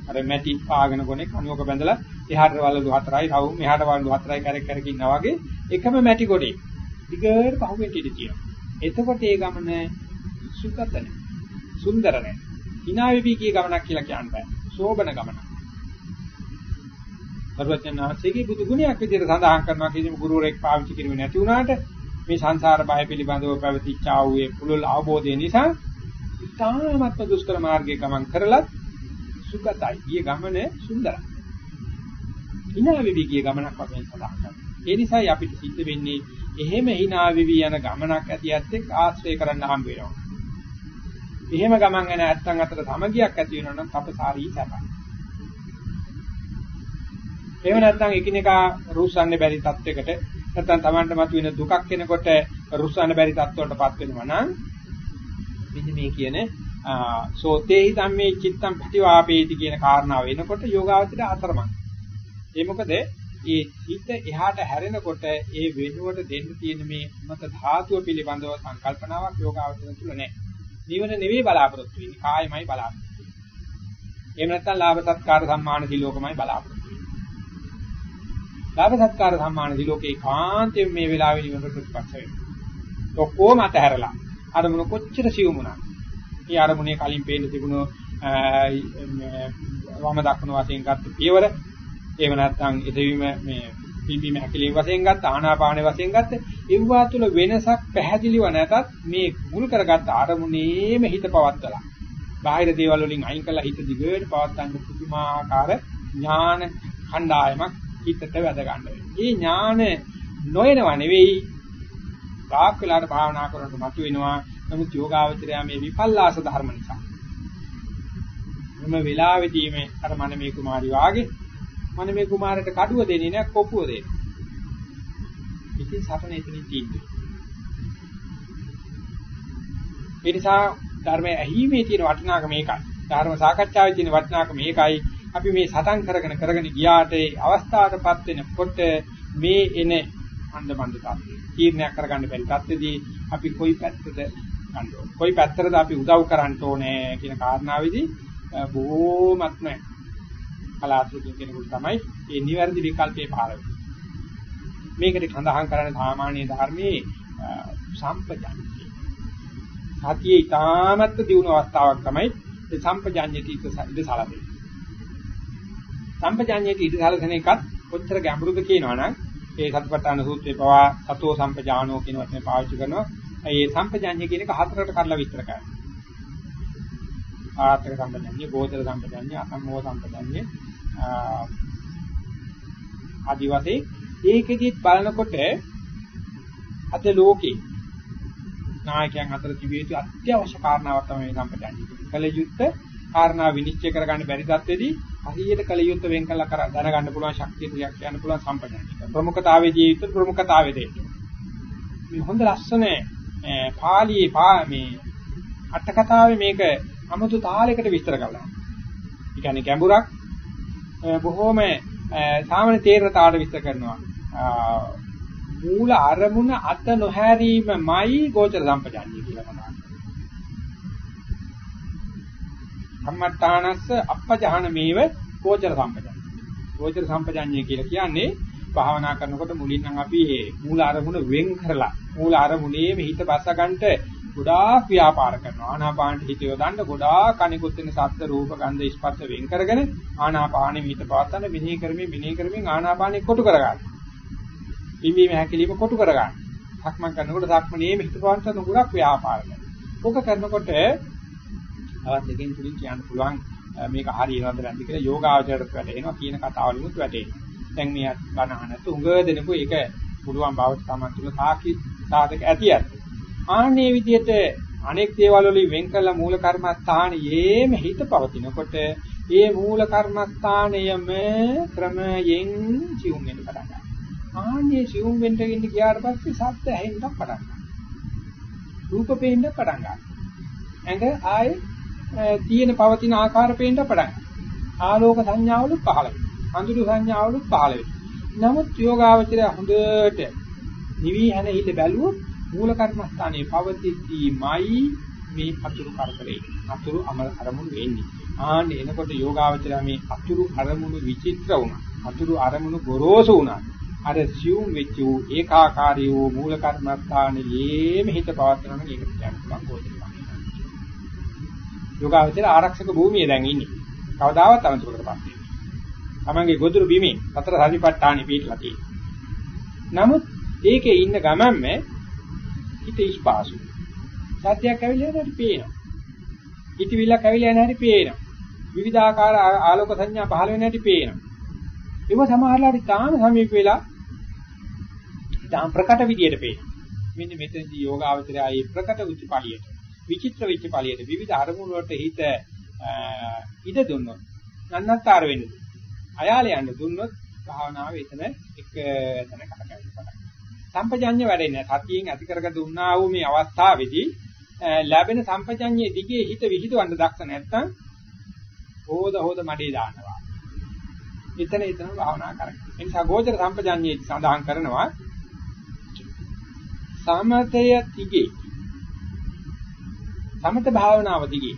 අර මැටි පාගෙන ගොනේ කණුවක බැඳලා එහාට වලලු හතරයි, රවුම් මෙහාට වලලු හතරයි කරක් කරක ඉන්නා වගේ එකම මැටි ගොඩේ. දිගට පහුවෙන්න ඉඩ තියෙනවා. එතකොට ඒ ගමන සුගත නැහැ. සුන්දර නැහැ. hina වෙවි කිය ගමනක් කියලා කියන්න බෑ. සෝබන ගමනක්. සර්වඥාන්සේගේ බුදු ගුණයක් විදිහට සඳහන් කරනවා කිසිම ගුරුවරයෙක් පාවිච්චි කිරුවේ නැති වුණාට මේ සංසාර බය පිළිබඳව පැවතිච්ච ආ වූ පුලුල් අවබෝධය නිසා ඉතාමත්ම දුෂ්කර මාර්ගයේ ගමන් කරලත් සුගතයි. ඊයේ ගමන සුන්දරයි. hina වෙවි කිය ගමනක් වශයෙන් සඳහන් කරනවා. ඒ නිසායි අපිට සිද්ධ වෙන්නේ එහෙම hina වෙවි යන ගමනක් ඇතියත් එක්ක ආශ්‍රය කරන්න හම්බ වෙනවා. එහෙම ගමන් යන ඇත්තන් අතර සමගියක් ඇති වෙනවා නම් තපසාරී සැපයි. එහෙම නැත්නම් එකිනෙකා රුස්සන්නේ බැරි තත්යකට නැත්නම් Tamanට මතුවෙන දුකක් එනකොට රුස්සන්න බැරි තත්වයකටපත් වෙනවා නම් මෙන්න මේ කියන සෝතේහි ධම්මේ චිත්තම් ප්‍රතිවාපේති කියන කාරණාව එනකොට යෝගාවචරය අතරමං. ඒ මොකද ඒ හිත එහාට හැරෙනකොට ඒ වෙනුවට දෙන්න තියෙන මේ මත ධාතුව පිළිබඳව සංකල්පනාවක් යෝගාවචරය තුල නැහැ. නිවන නෙවෙයි බලාපොරොත්තු වෙන්නේ කායමයි බලාපොරොත්තු වෙන්නේ. එහෙම නැත්නම් ලාභ සත්කාර සම්මාන දිලෝකමයි බලාපොරොත්තු වෙන්නේ. ලාභ සත්කාර සම්මාන දිලෝකේ කාන්තයෙන් මේ වෙලාවේ නිවන ප්‍රතිපක්ෂ වෙනවා. ඔක්කොම අතහැරලා අරමුණ කොච්චර සියුමුණා. මේ අරමුණේ කලින් පේන්න තිබුණු වම දක්වන වශයෙන් ගත්ත පියවර එහෙම නැත්නම් එදවීම මේ පිම්බීම හැකිලිම වශයෙන් ගත්ත ආනාපාන වශයෙන් ගත්ත ඒවා තුළ වෙනසක් පැහැදිලිව නැතත් මේ මුල් කරගත්ත අරමුණේම හිත පවත්තලා බාහිර දේවල් වලින් අයින් කළා හිත දිගට පවත්තන්න පුදුමාකාර ඥාන khණ්ඩායමක් හිතට වැද ගන්න වෙනවා. මේ ඥාන නොයනව නෙවෙයි ගාක් වෙලාට භාවනා කරනකොට මතුවෙනවා. නමුත් යෝගාවචරය මේ විපල්ලාස ධර්ම නිසා. මෙම වෙලාවේදී මේ අර මනමේ කුමාරි වාගේ මනමේ කුමාරට කඩුව දෙන්නේ නැහැ කොපුව දෙන්නේ. ඉතින් සටන එතනින් තියෙන්නේ. ඒ නිසා ධර්මයේ ඇහිීමේ තියෙන වටිනාකම මේකයි. ධර්ම සාකච්ඡාවේ තියෙන වටිනාකම මේකයි. අපි මේ සටන් කරගෙන කරගෙන ගියාට ඒ අවස්ථාවටපත් වෙනකොට මේ එන අන්දමන්ද tattve. තීරණයක් කරගන්න බැරි tattvedදී අපි කොයි පැත්තද ගන්න ඕනේ. කොයි පැත්තටද අපි උදව් කරන්න ඕනේ කියන කාරණාවේදී බොහෝමත්ම කලාතුරකින් කෙනෙකුට තමයි මේ නිවැරදි විකල්පේ පහළ වෙන්නේ. මේකට සඳහන් කරන්නේ සාමාන්‍ය ධර්මයේ සම්පජාන්‍ය. සතියේ ඊටාමත් දියුණු අවස්ථාවක් තමයි ඒ සම්පජාන්‍යටි ඉඳ සලදේ. සම්පජාන්‍යටි ඉඳ සලසන එකත් කොච්චර ගැඹුරුද කියනවනම් ඒ සතිපට්ඨාන සූත්‍රයේ පවා සතෝ සම්පජානෝ කියන වචනේ පාවිච්චි කරනවා. ඒ සම්පජාන්‍ය කියන එක හතරකට කඩලා විස්තර කරනවා. ආත්මක සම්පජාන්‍ය, ගෝචර සම්පජාන්‍ය, අසම්මෝහ සම්පජාන්‍ය ආදි වශයෙන් ඒකෙදිත් බලනකොට අද ලෝකේ නායකයන් අතර තිබිය යුතු අත්‍යවශ්‍ය කාරණාවක් තමයි සම්පජාඤ්ඤය. කල යුත්තේ කාරණා විනිශ්චය කරගන්න බැරි තත්ත්වෙදී හරියට කල යුත්තේ වෙන් කළා කර දැනගන්න පුළුවන් ශක්තිය ටිකක් කියන්න පුළුවන් සම්පජාඤ්ඤය. ප්‍රමුඛතාවයේදී යුත් ප්‍රමුඛතාවය දෙන්න. මේ හොඳ ලස්සන පාළියේ පා මේ අට කතාවේ මේක 아무තු තාලයකට විස්තර කරලා. ඒ කියන්නේ ගැඹුරක් බොහෝම සාමාන්‍ය තේරන තාලට විස්තර කරනවා. මූල අරමුණ අත නොහැරීමමයි ගෝචර සම්පජාඤ්ඤය කියලා කියනවා. සම්මත්තානස්ස අපජහන මේව ගෝචර සම්පජාඤ්ඤය. ගෝචර සම්පජාඤ්ඤය කියලා කියන්නේ භාවනා කරනකොට මුලින් නම් අපි මූල අරමුණ වෙන් කරලා මූල අරමුණේම හිත බස ගන්නට ගොඩාක් ව්‍යාපාර කරනවා. ආනාපානට හිත යොදන්න ගොඩාක් අනිකුත් වෙන ශබ්ද රූප ගන්ධ ස්පර්ශ වෙන් කරගෙන ආනාපානෙ හිත පවත්තන මෙනෙහි කරමින් මෙනෙහි කරමින් ආනාපානෙ කොටු කරගන්න. පිම්බීම හැකිලිම කොටු කරගන්න. සක්මන් කරනකොට සක්මනේම හිත පවත්තන ගොඩක් ව්‍යාපාර කරනවා. ඕක කරනකොට අවස් දෙකෙන් තුලින් කියන්න පුළුවන් මේක හරියනවද නැද්ද කියලා යෝගාචරයට වැටෙනවා කියන කතාවලුත් වැටෙනවා. දැන් මේ බණහනත් උඟ දෙනකෝ ඒක පුළුවන් බවට තමයි තුල සාකි සාධක ඇති ඇත්ත. ආන්නේ විදිහට අනෙක් දේවල් වලින් වෙන් කළ මූල කර්මස්ථානයේම හිත පවතිනකොට ඒ මූල කර්මස්ථානයම ක්‍රමයෙන් සිවුම් වෙන්න පටන් ගන්නවා. ආන්නේ සිවුම් වෙන්න ඉන්න ගියාට පස්සේ සත්‍ය ඇහෙන්න පටන් ගන්නවා. රූප පේන්න පටන් ගන්නවා. ඇඟ ආයේ තියෙන පවතින ආකාර පේන්න පටන් ගන්නවා. ආලෝක සංඥාවලු පහළ වෙනවා. අඳුරු සංඥාවලු පහළ වෙනවා. නමුත් යෝගාවචරය හොඳට නිවි හැනෙහිල්ල බැලුවොත් මූල කර්මස්ථානයේ පවතිද්දීමයි මේ අතුරු කරදරේ. අතුරු අමල අරමුණු වෙන්නේ. ආන්න එනකොට යෝගාවචරය මේ අතුරු අරමුණු විචිත්‍ර වුණා. අතුරු අරමුණු ගොරෝසු වුණා. අර සියුම් වෙච්ච වූ ඒකාකාරී වූ මූල කර්මස්ථානයේම හිත පවත්වනවා නම් ඒකට කියන්න පුළුවන් කෝටියක්. යෝගාවචරය ආරක්ෂක භූමියේ දැන් ඉන්නේ. කවදාවත් අනතුරකටපත් වෙන්නේ. තමන්ගේ ගොදුරු බිමේ සතර සතිපට්ඨානෙ පිටලා තියෙනවා. නමුත් ඒකේ ඉන්න ගමන්ම හිත ඉස්පාසු. සත්‍යයක් ඇවිල්ලා යන හැටි පේනවා. හිතවිල්ලක් ඇවිල්ලා යන හැටි පේනවා. විවිධාකාර ආලෝක සංඥා පහළ වෙන හැටි පේනවා. ඒව සමහරලාට තාම සමීප වෙලා තාම ප්‍රකට විදියට පේනවා. මෙන්න මෙතනදී යෝගාවචරය ආයේ ප්‍රකට උච්ච පළියට විචිත්‍ර වෙච්ච පළියට විවිධ අරමුණු වලට හිත ඉද දුන්නොත් නන්නත්තර වෙන්නේ. අයාලේ යන්න දුන්නොත් භාවනාව එතන එක තැන කඩකැවෙන්න පටන් සම්පජඤ්ඤ වැඩෙන්නේ සතියෙන් ඇති කරග දුන්නා වූ මේ අවස්ථාවේදී ලැබෙන සම්පජඤ්ඤයේ දිගේ හිත විහිදවන්න දක්ෂ නැත්නම් හොද හොද මඩේ දානවා. එතන එතන භාවනා කරගන්න. ඒ නිසා ගෝචර සම්පජඤ්ඤයේ සඳහන් කරනවා සමතය දිගේ සමත භාවනාව දිගේ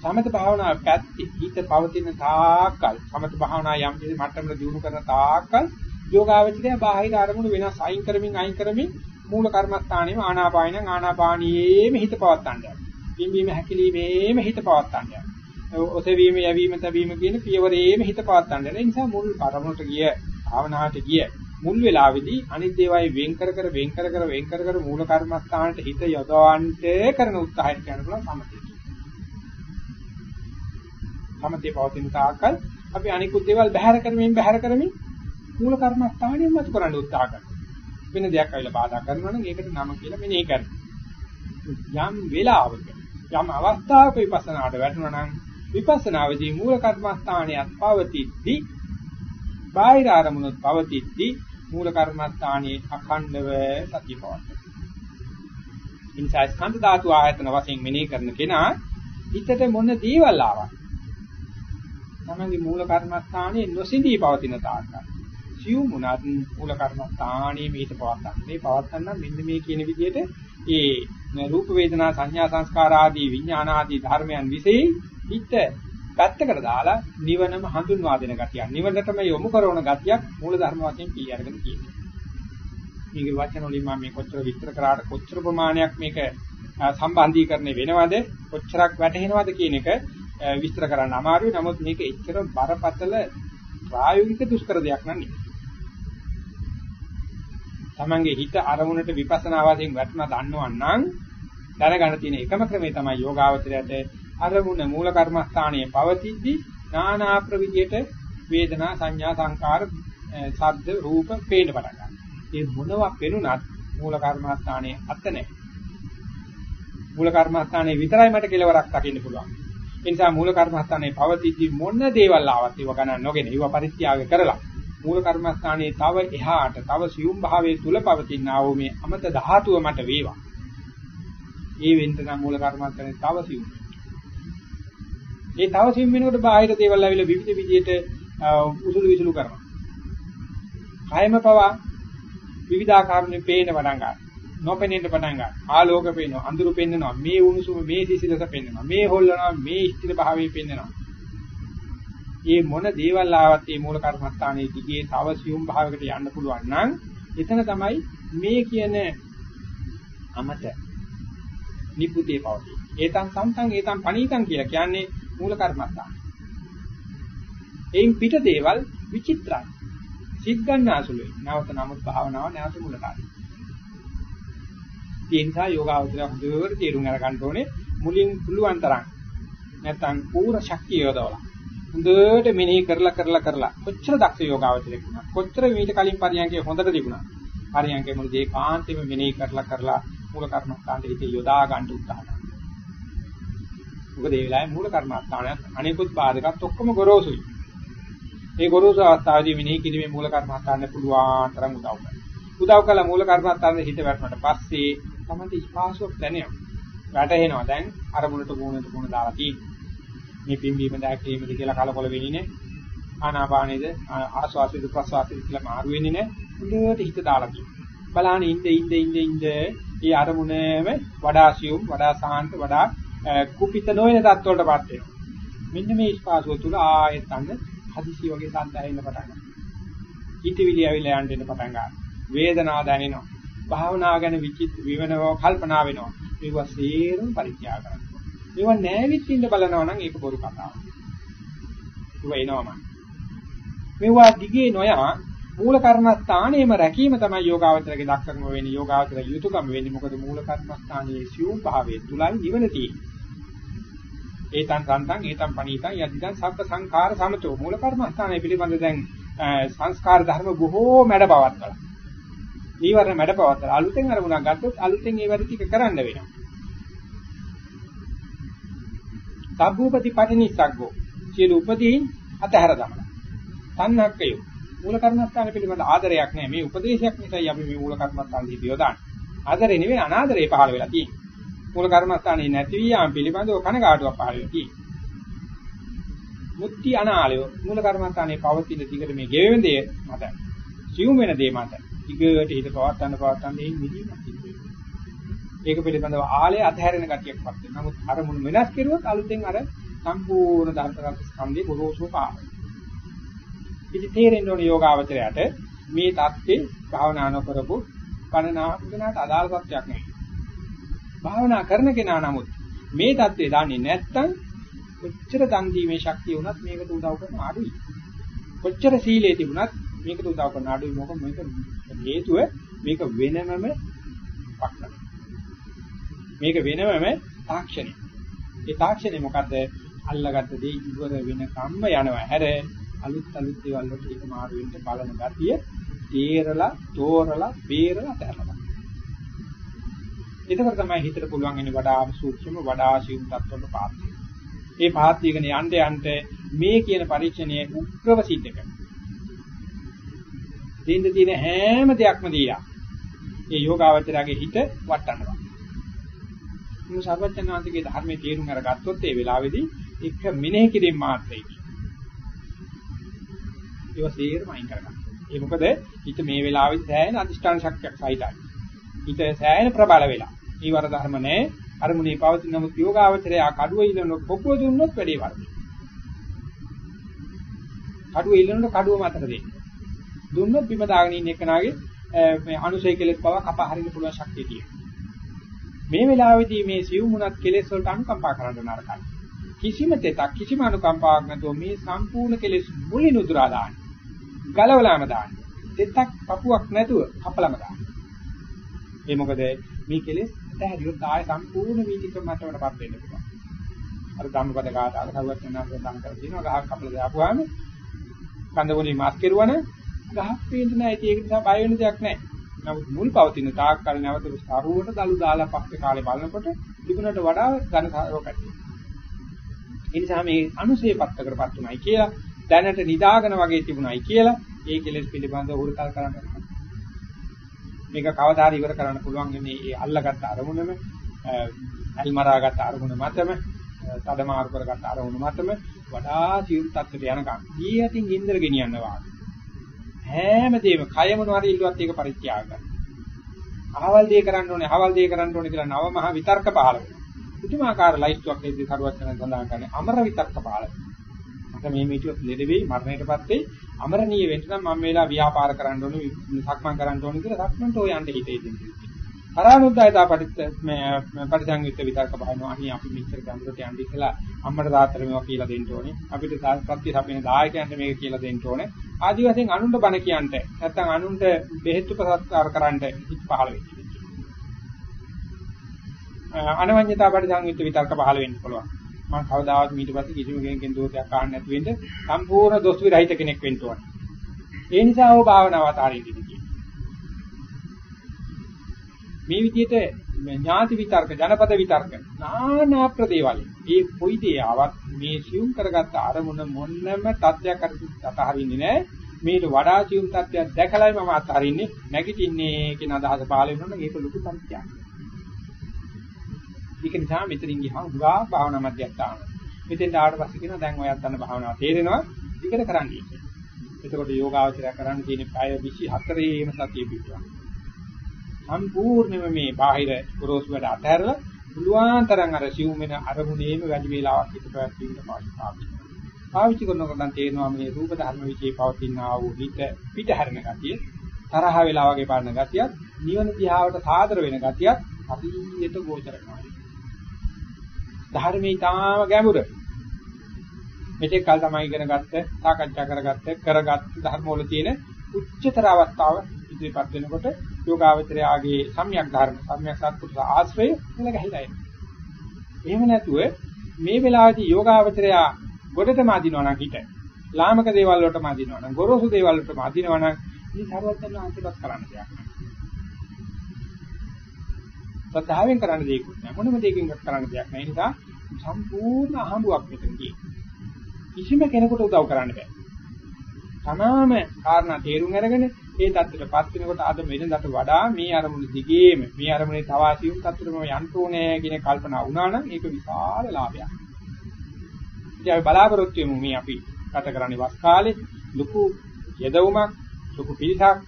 සමත භාවනාව පැත්තේ හිත පවතින තාක්කල් සමත භාවනා යම් කිසි මට්ටමකට දියුණු කරන තාක්කල් යෝගාවචරය බාහිර අරමුණු වෙනස් අයින් කරමින් අයින් කරමින් මූල කර්මස්ථානෙම ආනාපානින් ආනාපානියේම හිත පවත්තන්න යනවා. පිම්බීම හැකිලීමේම හිත පවත්තන්න යනවා. ඔසවීම යැවීම තැබීම කියන පියවරේම හිත පවත්තන්න යනවා. ඒ නිසා මුල් අරමුණට ගිය භාවනාවට ගිය මුල් වෙලාවේදී අනිත් දේවල් වෙන් කර කර වෙන් කර කර වෙන් කර කර මූල කර්මස්ථානට හිත යොදවන්නට කරන උත්සාහයට කියන්න පුළුවන් සමතේ. සමතේ පවතින තාක්කල් අපි අනිකුත් දේවල් බැහැර කරමින් බැහැර කරමින් මූල කර්මස්ථානියම මත කරන්න උත්සාහ කරනවා. වෙන දෙයක් අවිලා බාධා කරනවා නම් ඒකට නම කියලා මෙනෙහි කරනවා. යම් වෙලාවක යම් අවස්ථාවක විපස්සනාට වැටුණා නම් විපස්සනාවේදී මූල කර්මස්ථානයත් පවතිද්දී බාහිර අරමුණුත් පවතිද්දී මූල කර්මස්ථානයේ අඛණ්ඩව සතිය පවතී. ඉන්සයි ස්කන්ධ ධාතු ආයතන වශයෙන් මෙනෙහි කරන කෙනා හිතට මොන දේවල් ආවත් තමන්ගේ මූල කර්මස්ථානයේ නොසිඳී පවතින තාක්කල් සියුම් උනත් මූල කර්මස්ථානයේ මේක පවත්තන්න. මේ පවත්තන්න මෙන්න මේ කියන විදිහට ඒ රූප වේදනා සංඥා සංස්කාර ආදී විඥාන ආදී ධර්මයන් વિશે හිත පැත්තකට දාලා නිවනම හඳුන්වා දෙන ගතියක්. නිවනටම යොමු කරන ගතියක් මූල ධර්ම වශයෙන් පිළි අරගෙන තියෙනවා. මේකේ වචන වලින් මම මේ කොච්චර විස්තර කරාට කොච්චර ප්‍රමාණයක් මේක සම්බන්ධීකරණය වෙනවද කොච්චරක් වැටහෙනවද කියන එක විස්තර කරන්න අමාරුයි. නමුත් මේක එච්චර බරපතල ප්‍රායෝගික දුෂ්කර දෙයක් නෙවෙයි. තමන්ගේ හිත අරමුණට විපස්සනා වශයෙන් වැටුණා දන්නවනම් දැනගන්න තියෙන එකම ක්‍රමය තමයි යෝගාවචරයට අරමුණ මූල කර්මස්ථානයේ පවතිද්දී නානා ප්‍රවිධියට වේදනා සංඥා සංකාර ශබ්ද රූප පේන්න පටන් ගන්නවා. ඒ මොනවා පෙනුනත් මූල කර්මස්ථානයේ අත නැහැ. මූල කර්මස්ථානයේ විතරයි මට කෙලවරක් දකින්න පුළුවන්. ඒ නිසා මූල කර්මස්ථානයේ පවතිද්දී මොන දේවල් ආවත් ඒව ගණන් නොගෙන ඒව පරිත්‍යාග කරලා මූල කර්මස්ථානයේ තව එහාට තව සියුම් භාවයේ තුල පවතින ආ වූ මේ අමත ධාතුව මට වේවා. ඒ වෙන්න නම් මූල කර්මස්ථානයේ තව සියුම්. ඒ තව සියුම් වෙනකොට බාහිර දේවල් ඇවිල්ලා විවිධ විදිහට උසුළු විසුළු කරනවා. කායම පවා විවිධාකාරයෙන් පේන පටන් ගන්නවා. නොපෙනෙන්න පටන් ගන්නවා. ආලෝක පේනවා, අඳුරු පෙන්නනවා, මේ උණුසුම, මේ සිසිලස පෙන්නනවා, මේ හොල්ලනවා, මේ ස්ථිර භාවය පෙන්නනවා. මේ මොන දේවල් ආවත් මේ මූල කර්මස්ථානයේ දිගේ තව සියුම් භාවයකට යන්න පුළුවන් නම් එතන තමයි මේ කියන අමත නිබ්බුතේ පවතී. ඒතං සම්තං ඒතං පණීතං කියලා කියන්නේ මූල කර්මස්ථාන. එයින් පිට දේවල් විචිත්‍රයි. සිත් ගන්නාසුලුයි. නැවත නමුත් භාවනාව නැවත මුලකාරී. ඒ නිසා යෝගාවචර හොඳට තේරුම් අරගන්න ඕනේ මුලින් පුළුවන් තරම් නැත්තම් පූර්ණ ශක්තිය යොදවලා හොඳට මෙනෙහි කරලා කරලා කරලා කොච්චර දක්ෂ යෝගාවචරයක් වුණා කොච්චර මීට කලින් පරියන්කේ හොඳට තිබුණා පරියන්කේ මුළු දේ කාන්තෙම මෙනෙහි කරලා කරලා මූල කර්මස්ථානයේ හිත යොදා ගන්න උත්සාහ කරනවා මොකද ඒ වෙලාවේ මූල කර්මස්ථානයත් අනිකුත් බාධකත් ඔක්කොම ගොරෝසුයි ඒ ගොරෝසු අවස්ථාවේදී මෙනෙහි කිරීමේ මූල කර්මස්ථානය පුළුවන් තරම් උදව් කරනවා උදව් කළ මූල කර්මස්ථානයේ හිත වැටුණාට පස්සේ තමයි ස්පාසුවක් දැනෙනවා. වැටෙනවා දැන් අරමුණට ගුණට ගුණ දාලා තියෙන්නේ. මේ පිම්බීම දැක්වීමද කියලා කලකොල වෙන්නේ නැහැ. ආනාපානේද ආස්වාසේද ප්‍රස්වාසේද කියලා මාරු වෙන්නේ නැහැ. හොඳට හිත දාලා තියෙනවා. බලාන ඉඳ ඉඳ ඉඳ ඉඳ ඒ අරමුණේම වඩා සියුම් වඩා සාන්ත වඩා කුපිත නොවන තත්ත්වයකටපත් වෙනවා. මෙන්න මේ ස්පාසුව තුල ආයෙත් අන්න හදිසිය වගේ සද්ද ඇහෙන්න පටන් ගන්නවා. හිතවිලි ඇවිල්ලා යන්න පටන් ගන්නවා. වේදනාව දැනෙනවා. භාවනාව ගැන විචිත් විවනව කල්පනා වෙනවා. මේවා සේරම පරිත්‍යාග කරනවා. මේවා නැවිත් ඉඳ බලනවා නම් ඒක බොරු කතාවක්. ඒවා එනවම. මේවා දිගේ නොයා මූල කර්මස්ථානයේම රැකීම තමයි යෝගාවචරයේ දක්ෂකම වෙන්නේ යෝගාවචරයේ යුතුයකම වෙන්නේ මොකද මූල කර්මස්ථානයේ සියුම් භාවයේ තුලයි නිවන තියෙන්නේ. ඒතං සන්තං ඒතං පණීතං යදිදං සබ්බ සංඛාර සමතෝ මූල කර්මස්ථානයේ පිළිබඳ දැන් සංස්කාර ධර්ම බොහෝ මැඩ පවත්වලා නීවරණ මැඩපවත්තලා අලුතෙන් අරමුණක් ගත්තොත් අලුතෙන් ඒ වැඩ ටික කරන්න වෙනවා. සබ්බූපති පටිනිස්සග්ගෝ සියලු උපදීන් අතහැර දානවා. තණ්හක්කය මූල කර්මස්ථාන පිළිබඳ ආදරයක් නැහැ. මේ උපදේශයක් නිසායි අපි මේ මූල කර්මස්ථාන දිහා යොදාන්නේ. ආදරේ නෙවෙයි අනාදරේ පහළ වෙලා තියෙන්නේ. මූල කර්මස්ථානේ නැති වියාම පිළිබඳව කනගාටුවක් පහළ වෙලා තියෙන්නේ. මුක්ති අනාලය මූල කර්මස්ථානේ පවතින දිගට මේ ගෙවෙන දේ මත සියුම් වෙන දේ මත ඊගට හිත පවත්තන්න පවත්තන්න එයින් මිදීමක් සිද්ධ ඒක පිළිබඳව ආලය අධහැරෙන ගතියක්පත් වෙනවා. නමුත් අරමුණු වෙනස් කෙරුවොත් අලුතෙන් අර සම්පූර්ණ ධර්මගත ස්කන්ධේ බොරෝසු පාරයි. ඉතින් තේරෙන්න ඕනේ යෝගාවචරයට මේ தත්ත්වේ භාවනා නොකරපු කණනාකනාට අදාළ තත්ත්වයක් නෙවෙයි. භාවනා කරන කෙනා නමුත් මේ தත්ත්වේ දන්නේ නැත්නම් කොච්චර දන් දීමේ ශක්තිය වුණත් මේකට උදව් කරන අඩුයි. කොච්චර සීලේ තිබුණත් මේකට උදව් කරන අඩුයි මොකද මේක හේතුව මේක වෙනමම පක්ෂණ. මේක වෙනමම තාක්ෂණය. ඒ තාක්ෂණය මොකද්ද? අල්ලගත්ත දේ ඉවර වෙන කම්ම යනවා. හැර අලුත් අලුත් දේවල් වලට ඒක මාරු වෙන්න බලන ගතිය තේරලා, තෝරලා, බේරලා තැරලා. එතකොට තමයි හිතට පුළුවන් වෙන්නේ වඩා සූක්ෂම, වඩා සියුම් තත්ත්වවලට පාත් වෙන්න. ඒ පාත් වීගෙන යන්න යන්න මේ කියන පරීක්ෂණය උග්‍රව සිද්ධ කරනවා. දෙන්න තියෙන හැම දෙයක්ම දීලා. ඒ යෝගාවචරයේ හිත වටන්නනවා. මේ සර්වඥාන්තිගේ ධර්මයේ තේරුම් අරගත්තොත් ඒ වෙලාවේදී එක මෙනෙහි කිරීම මාත්‍රයි. ඒක සේරම අයින් කරගන්න. ඒ මොකද හිත මේ වෙලාවේදී සෑහෙන අදිෂ්ඨාන ශක්තියක් සහිතයි. හිත සෑහෙන ප්‍රබල වෙලා. ඊවර ධර්ම නැහැ. අරමුණේ පවතින නමුත් යෝගාවචරය කඩුව ඉලන පොකුව දුන්නොත් වැඩේ වර්ධි. කඩුව ඉලනකොට කඩුව මතක දෙන්න. දුන්නොත් බිම දාගෙන ඉන්න එකනාගේ මේ අනුසය කෙලෙස් පව කපා හරින්න පුළුවන් ශක්තිය තියෙනවා. මේ වෙලාවේදී මේ සිව්මුණත් කෙලෙස් වලට අනුකම්පා කරන්න නරකයි. කිසිම දෙයක් කිසිම අනුකම්පාවක් නැතුව මේ සම්පූර්ණ කෙලෙස් මුලින් උදුරා දාන්න. ගලවලාම දාන්න. දෙයක් පපුවක් නැතුව කපලම දාන්න. ඒ මොකද මේ කෙලෙස් ඇහැරියොත් ආය සම්පූර්ණ වීතික මට්ටමකටපත් වෙන්න පුළුවන්. අර ධම්මපද ගාථාව සරුවත් වෙනවා සඳහන් කරලා තියෙනවා ගහක් කපලා දාපුවාම කන්දගොලි මාස් කෙරුවන ගහක් පේන්නේ නැහැ. ඒක නිසා බය වෙන දෙයක් නැහැ. නමුත් මුල් පවතින තාක් කල් නැවත සරුවට දලු දාලා පස්සේ කාලේ බලනකොට තිබුණට වඩා ඝන රෝගටි. ඒ නිසා මේ අනුසේ පත්තකටපත් උනායි කියලා දැනට නිදාගෙන වගේ තිබුණායි කියලා ඒ කෙලෙස් පිළිබඳව හුරුතල් කරන්න මේක කවදා හරි ඉවර කරන්න පුළුවන් මේ ඒ අල්ලගත්ත අරමුණම අල්මරාගත්ත අරමුණ මතම තදමාරු කරගත්ත අරමුණ මතම වඩා සියුම් තත්ත්වයට යනකම්. ඊ යටින් ගින්දර ගෙනියනවා හැමදේම කය මොනවාරි ඉල්ලුවත් ඒක පරිත්‍යාග කරනවා. අහවල් දේ කරන්න ඕනේ, අහවල් දේ කරන්න ඕනේ කියලා නව මහ විතර්ක පහළ වෙනවා. පුදුමාකාර ලයිස්ට්ුවක් එද්දී සරුවත් යන සඳහන් කරන්නේ අමර විතර්ක පහළ වෙනවා. මට මේ මිටියොත් ලෙඩ වෙයි, මරණයටපත් වෙයි, අමරණීය වෙන්න නම් මම මේලා ව්‍යාපාර කරන්න ඕනේ, සක්මන් කරන්න ඕනේ කියලා සක්මන්ට ඔය යන්න හිතේ දෙන්නේ. පරානුද්යතා පරිත්ත මේ පරිසංයුක්ත විතර්ක බලනවා. අනි අපි මෙච්චර ගැඹුරට යන්නේ කියලා අම්මට තාත්තට මේවා කියලා දෙන්න ඕනේ. අපිට සත්‍ය සපින දායකයන්ට මේක කියලා දෙන්න ඕනේ. ආදි වශයෙන් අනුන්ට බණ කියන්න නැත්නම් අනුන්ට බෙහෙත් උපසත්කාර කරන්න හිත පහළ වෙන්නේ. අනවඤ්ඤතා පරිසංයුක්ත විතර්ක පහළ වෙන්න පුළුවන්. මම කවදාවත් ඊට පස්සේ කිසිම කෙනෙක්ගෙන් දෝෂයක් අහන්න නැති වෙන්න සම්පූර්ණ දොස් විරහිත කෙනෙක් වෙන්න ඕනේ. ඒ නිසා ඕ භාවනාව අතාරින්න කියන්නේ. මේ විදිහට ඥාති විතර්ක, ජනපද විතර්ක, নানা ප්‍රදේවල්. මේ කොයි දේ ආවත් මේ සියුම් කරගත්ත අරමුණ මොන්නම තත්ත්වයක් අතහරින්නේ නැහැ. මේට වඩා සියුම් තත්ත්වයක් දැකලායි මම අතහරින්නේ නැගිටින්නේ කියන අදහස පහළ වෙනොත් ඒක ලොකු පරිත්‍යාගයක්. ඒක නිසා මෙතනින් ගියාම උගා භාවනා මධ්‍යස්ථාන. මෙතෙන් ආවට පස්සේ කියනවා දැන් ඔයත් අන්න භාවනාව තේරෙනවා. ඊකට කරන්නේ. එතකොට යෝගාවචරය කරන්න තියෙන පැය 24ේම සතිය පිටුවා. සම්පූර්ණයෙන්ම මේ බාහිර පුරෝසු වැඩ අතහැරලා පුළුවන් තරම් අර සිවුම් වෙන අරමුණේම වැඩි වේලාවක් හිතපත් වීමට පාවිච්චි පාවිච්චි කරනකොට නම් තේරෙනවා මේ රූප ධර්ම විචේ පවතින ආ වූ හිත පිටහැරෙන ගතිය තරහ වෙලා වගේ පාන ගතියක් නිවන දිහාවට සාදර වෙන ගතියක් හරියට ගෝචර කරනවා. ධර්මයේ තාම ගැඹුර. මෙතෙක් කල් තමයි ඉගෙන ගත්ත සාකච්ඡා කරගත්ත කරගත් ධර්ම වල තියෙන උච්චතර අවස්ථාව ඉදිරිපත් වෙනකොට යෝගාවචරයාගේ සම්‍යක් ධර්ම සම්‍යක් සත්පුරුෂ ආශ්‍රය එල ගහලා එනවා. එහෙම නැතුව මේ වෙලාවේදී යෝගාවචරයා ගොඩටම අදිනවා නම් හිත. ලාමක දේවල් වලටම අදිනවා නම් ගොරෝසු දේවල් වලටම අදිනවා නම් ඉතින් සර්වඥාන් අන්තිමත් කරන්න දෙයක් නැහැ. සත්‍යාවෙන් කරන්න දෙයක් නෑ. මොනම දෙයකින් කරන්න දෙයක් නෑ. ඒ නිසා සම්පූර්ණ අහඹුවක් මෙතන කිසිම කෙනෙකුට උදව් කරන්න බෑ. තමාම කාරණා තේරුම් අරගෙන ඒ தත්ත්වයටපත් වෙනකොට අද වෙනදට වඩා මේ අරමුණ දිගේම මේ අරමුණේ තව ආසියුම් தත්ත්වෙම යන්න ඕනේ කියන කල්පනා වුණා නම් ඒක විශාල ලාභයක්. ඉතින් අපි බලාපොරොත්තු වෙමු මේ අපි ගත කරන්නේ වස් කාලේ ලොකු යදවුමක් ලොකු පිළිසක්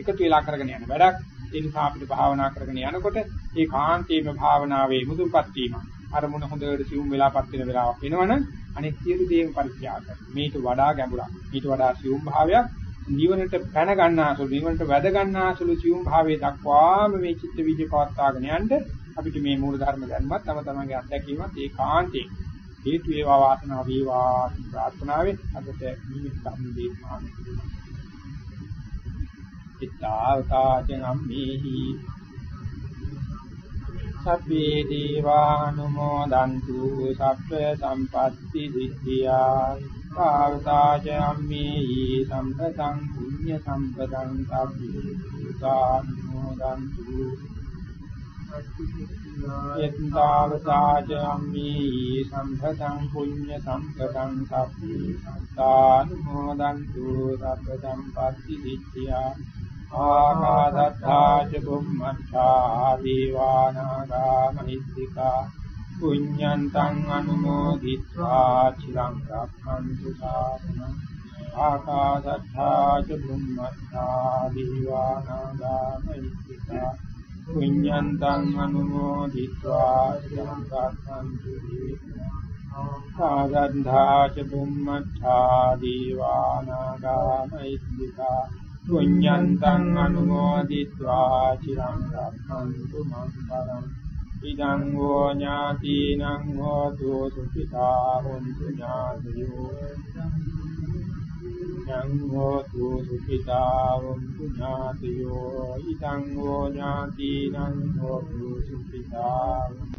එකතු වෙලා කරගෙන යන වැඩක්. ඒ නිසා අපිට භාවනා කරගෙන යනකොට ඒ කාන්තේම භාවනාවේ මුදුන්පත් වීම අරමුණ හොඳට සිවුම් වෙලාපත් වෙන වෙලාවක් වෙනවනම් අනෙක් සියලු දේම පරිත්‍යාග කරනවා. මේට වඩා ගැඹුරක්. ඊට වඩා සියුම් භාවයක් නිවනට පැන ගන්නාසුළු නිවනට වැද ගන්නාසුළු සියුම් භාවයේ දක්වාම මේ චිත්ත වීජ පවත්වාගෙන යන්න අපිට මේ මූල ධර්ම දැනුමත් තම තමන්ගේ අත්දැකීමත් ඒකාන්තේ හේතු වේවා වාසනාව වේවා ප්‍රාර්ථනාවෙන් අදට නිමිත් ධර්ම දේශනාව ඉත්තාවතාචන අම්මේහි සබ්බේ දීවානුමෝදන්තු සබ්බ සම්පatti සිද්ධියා කාවතාච අම්මේහි සම්පතං පුඤ්ඤ සම්පතං සබ්බේ සානුමෝදන්තු යත්තාවතාච අම්මේහි සම්පතං පුඤ්ඤ සම්පතං සබ්බේ සානුමෝදන්තු සබ්බ සම්පatti සිද්ධියා ආකාදත්තා ච බුම්මත්තා. දීවානාගා මහිත්‍තිකා පුඤ්ඤන්තං අනුමෝදිत्वा චිරං රක්ඛන්තු සාසනං ආකාශත්තා ච බුම්මත්තා දීවානාගාමිත්‍තිකා පුඤ්ඤන්තං අනුමෝදිत्वा චිරං රක්ඛන්තු ආකාශත්තා ච බුම්මත්තා දීවානාගාමිත්‍තිකා පුඤ්ඤන්තං අනුමෝදිत्वा චිරං රක්ඛන්තු මං පරං ඉදං වූ ඥාතිනං හෝතු සුඛිතා හොන්තු ඥාතයෝ ඉදං හෝතු සුඛිතා හොන්තු ඥාතයෝ ඉදං වූ ඥාතිනං හෝතු සුඛිතා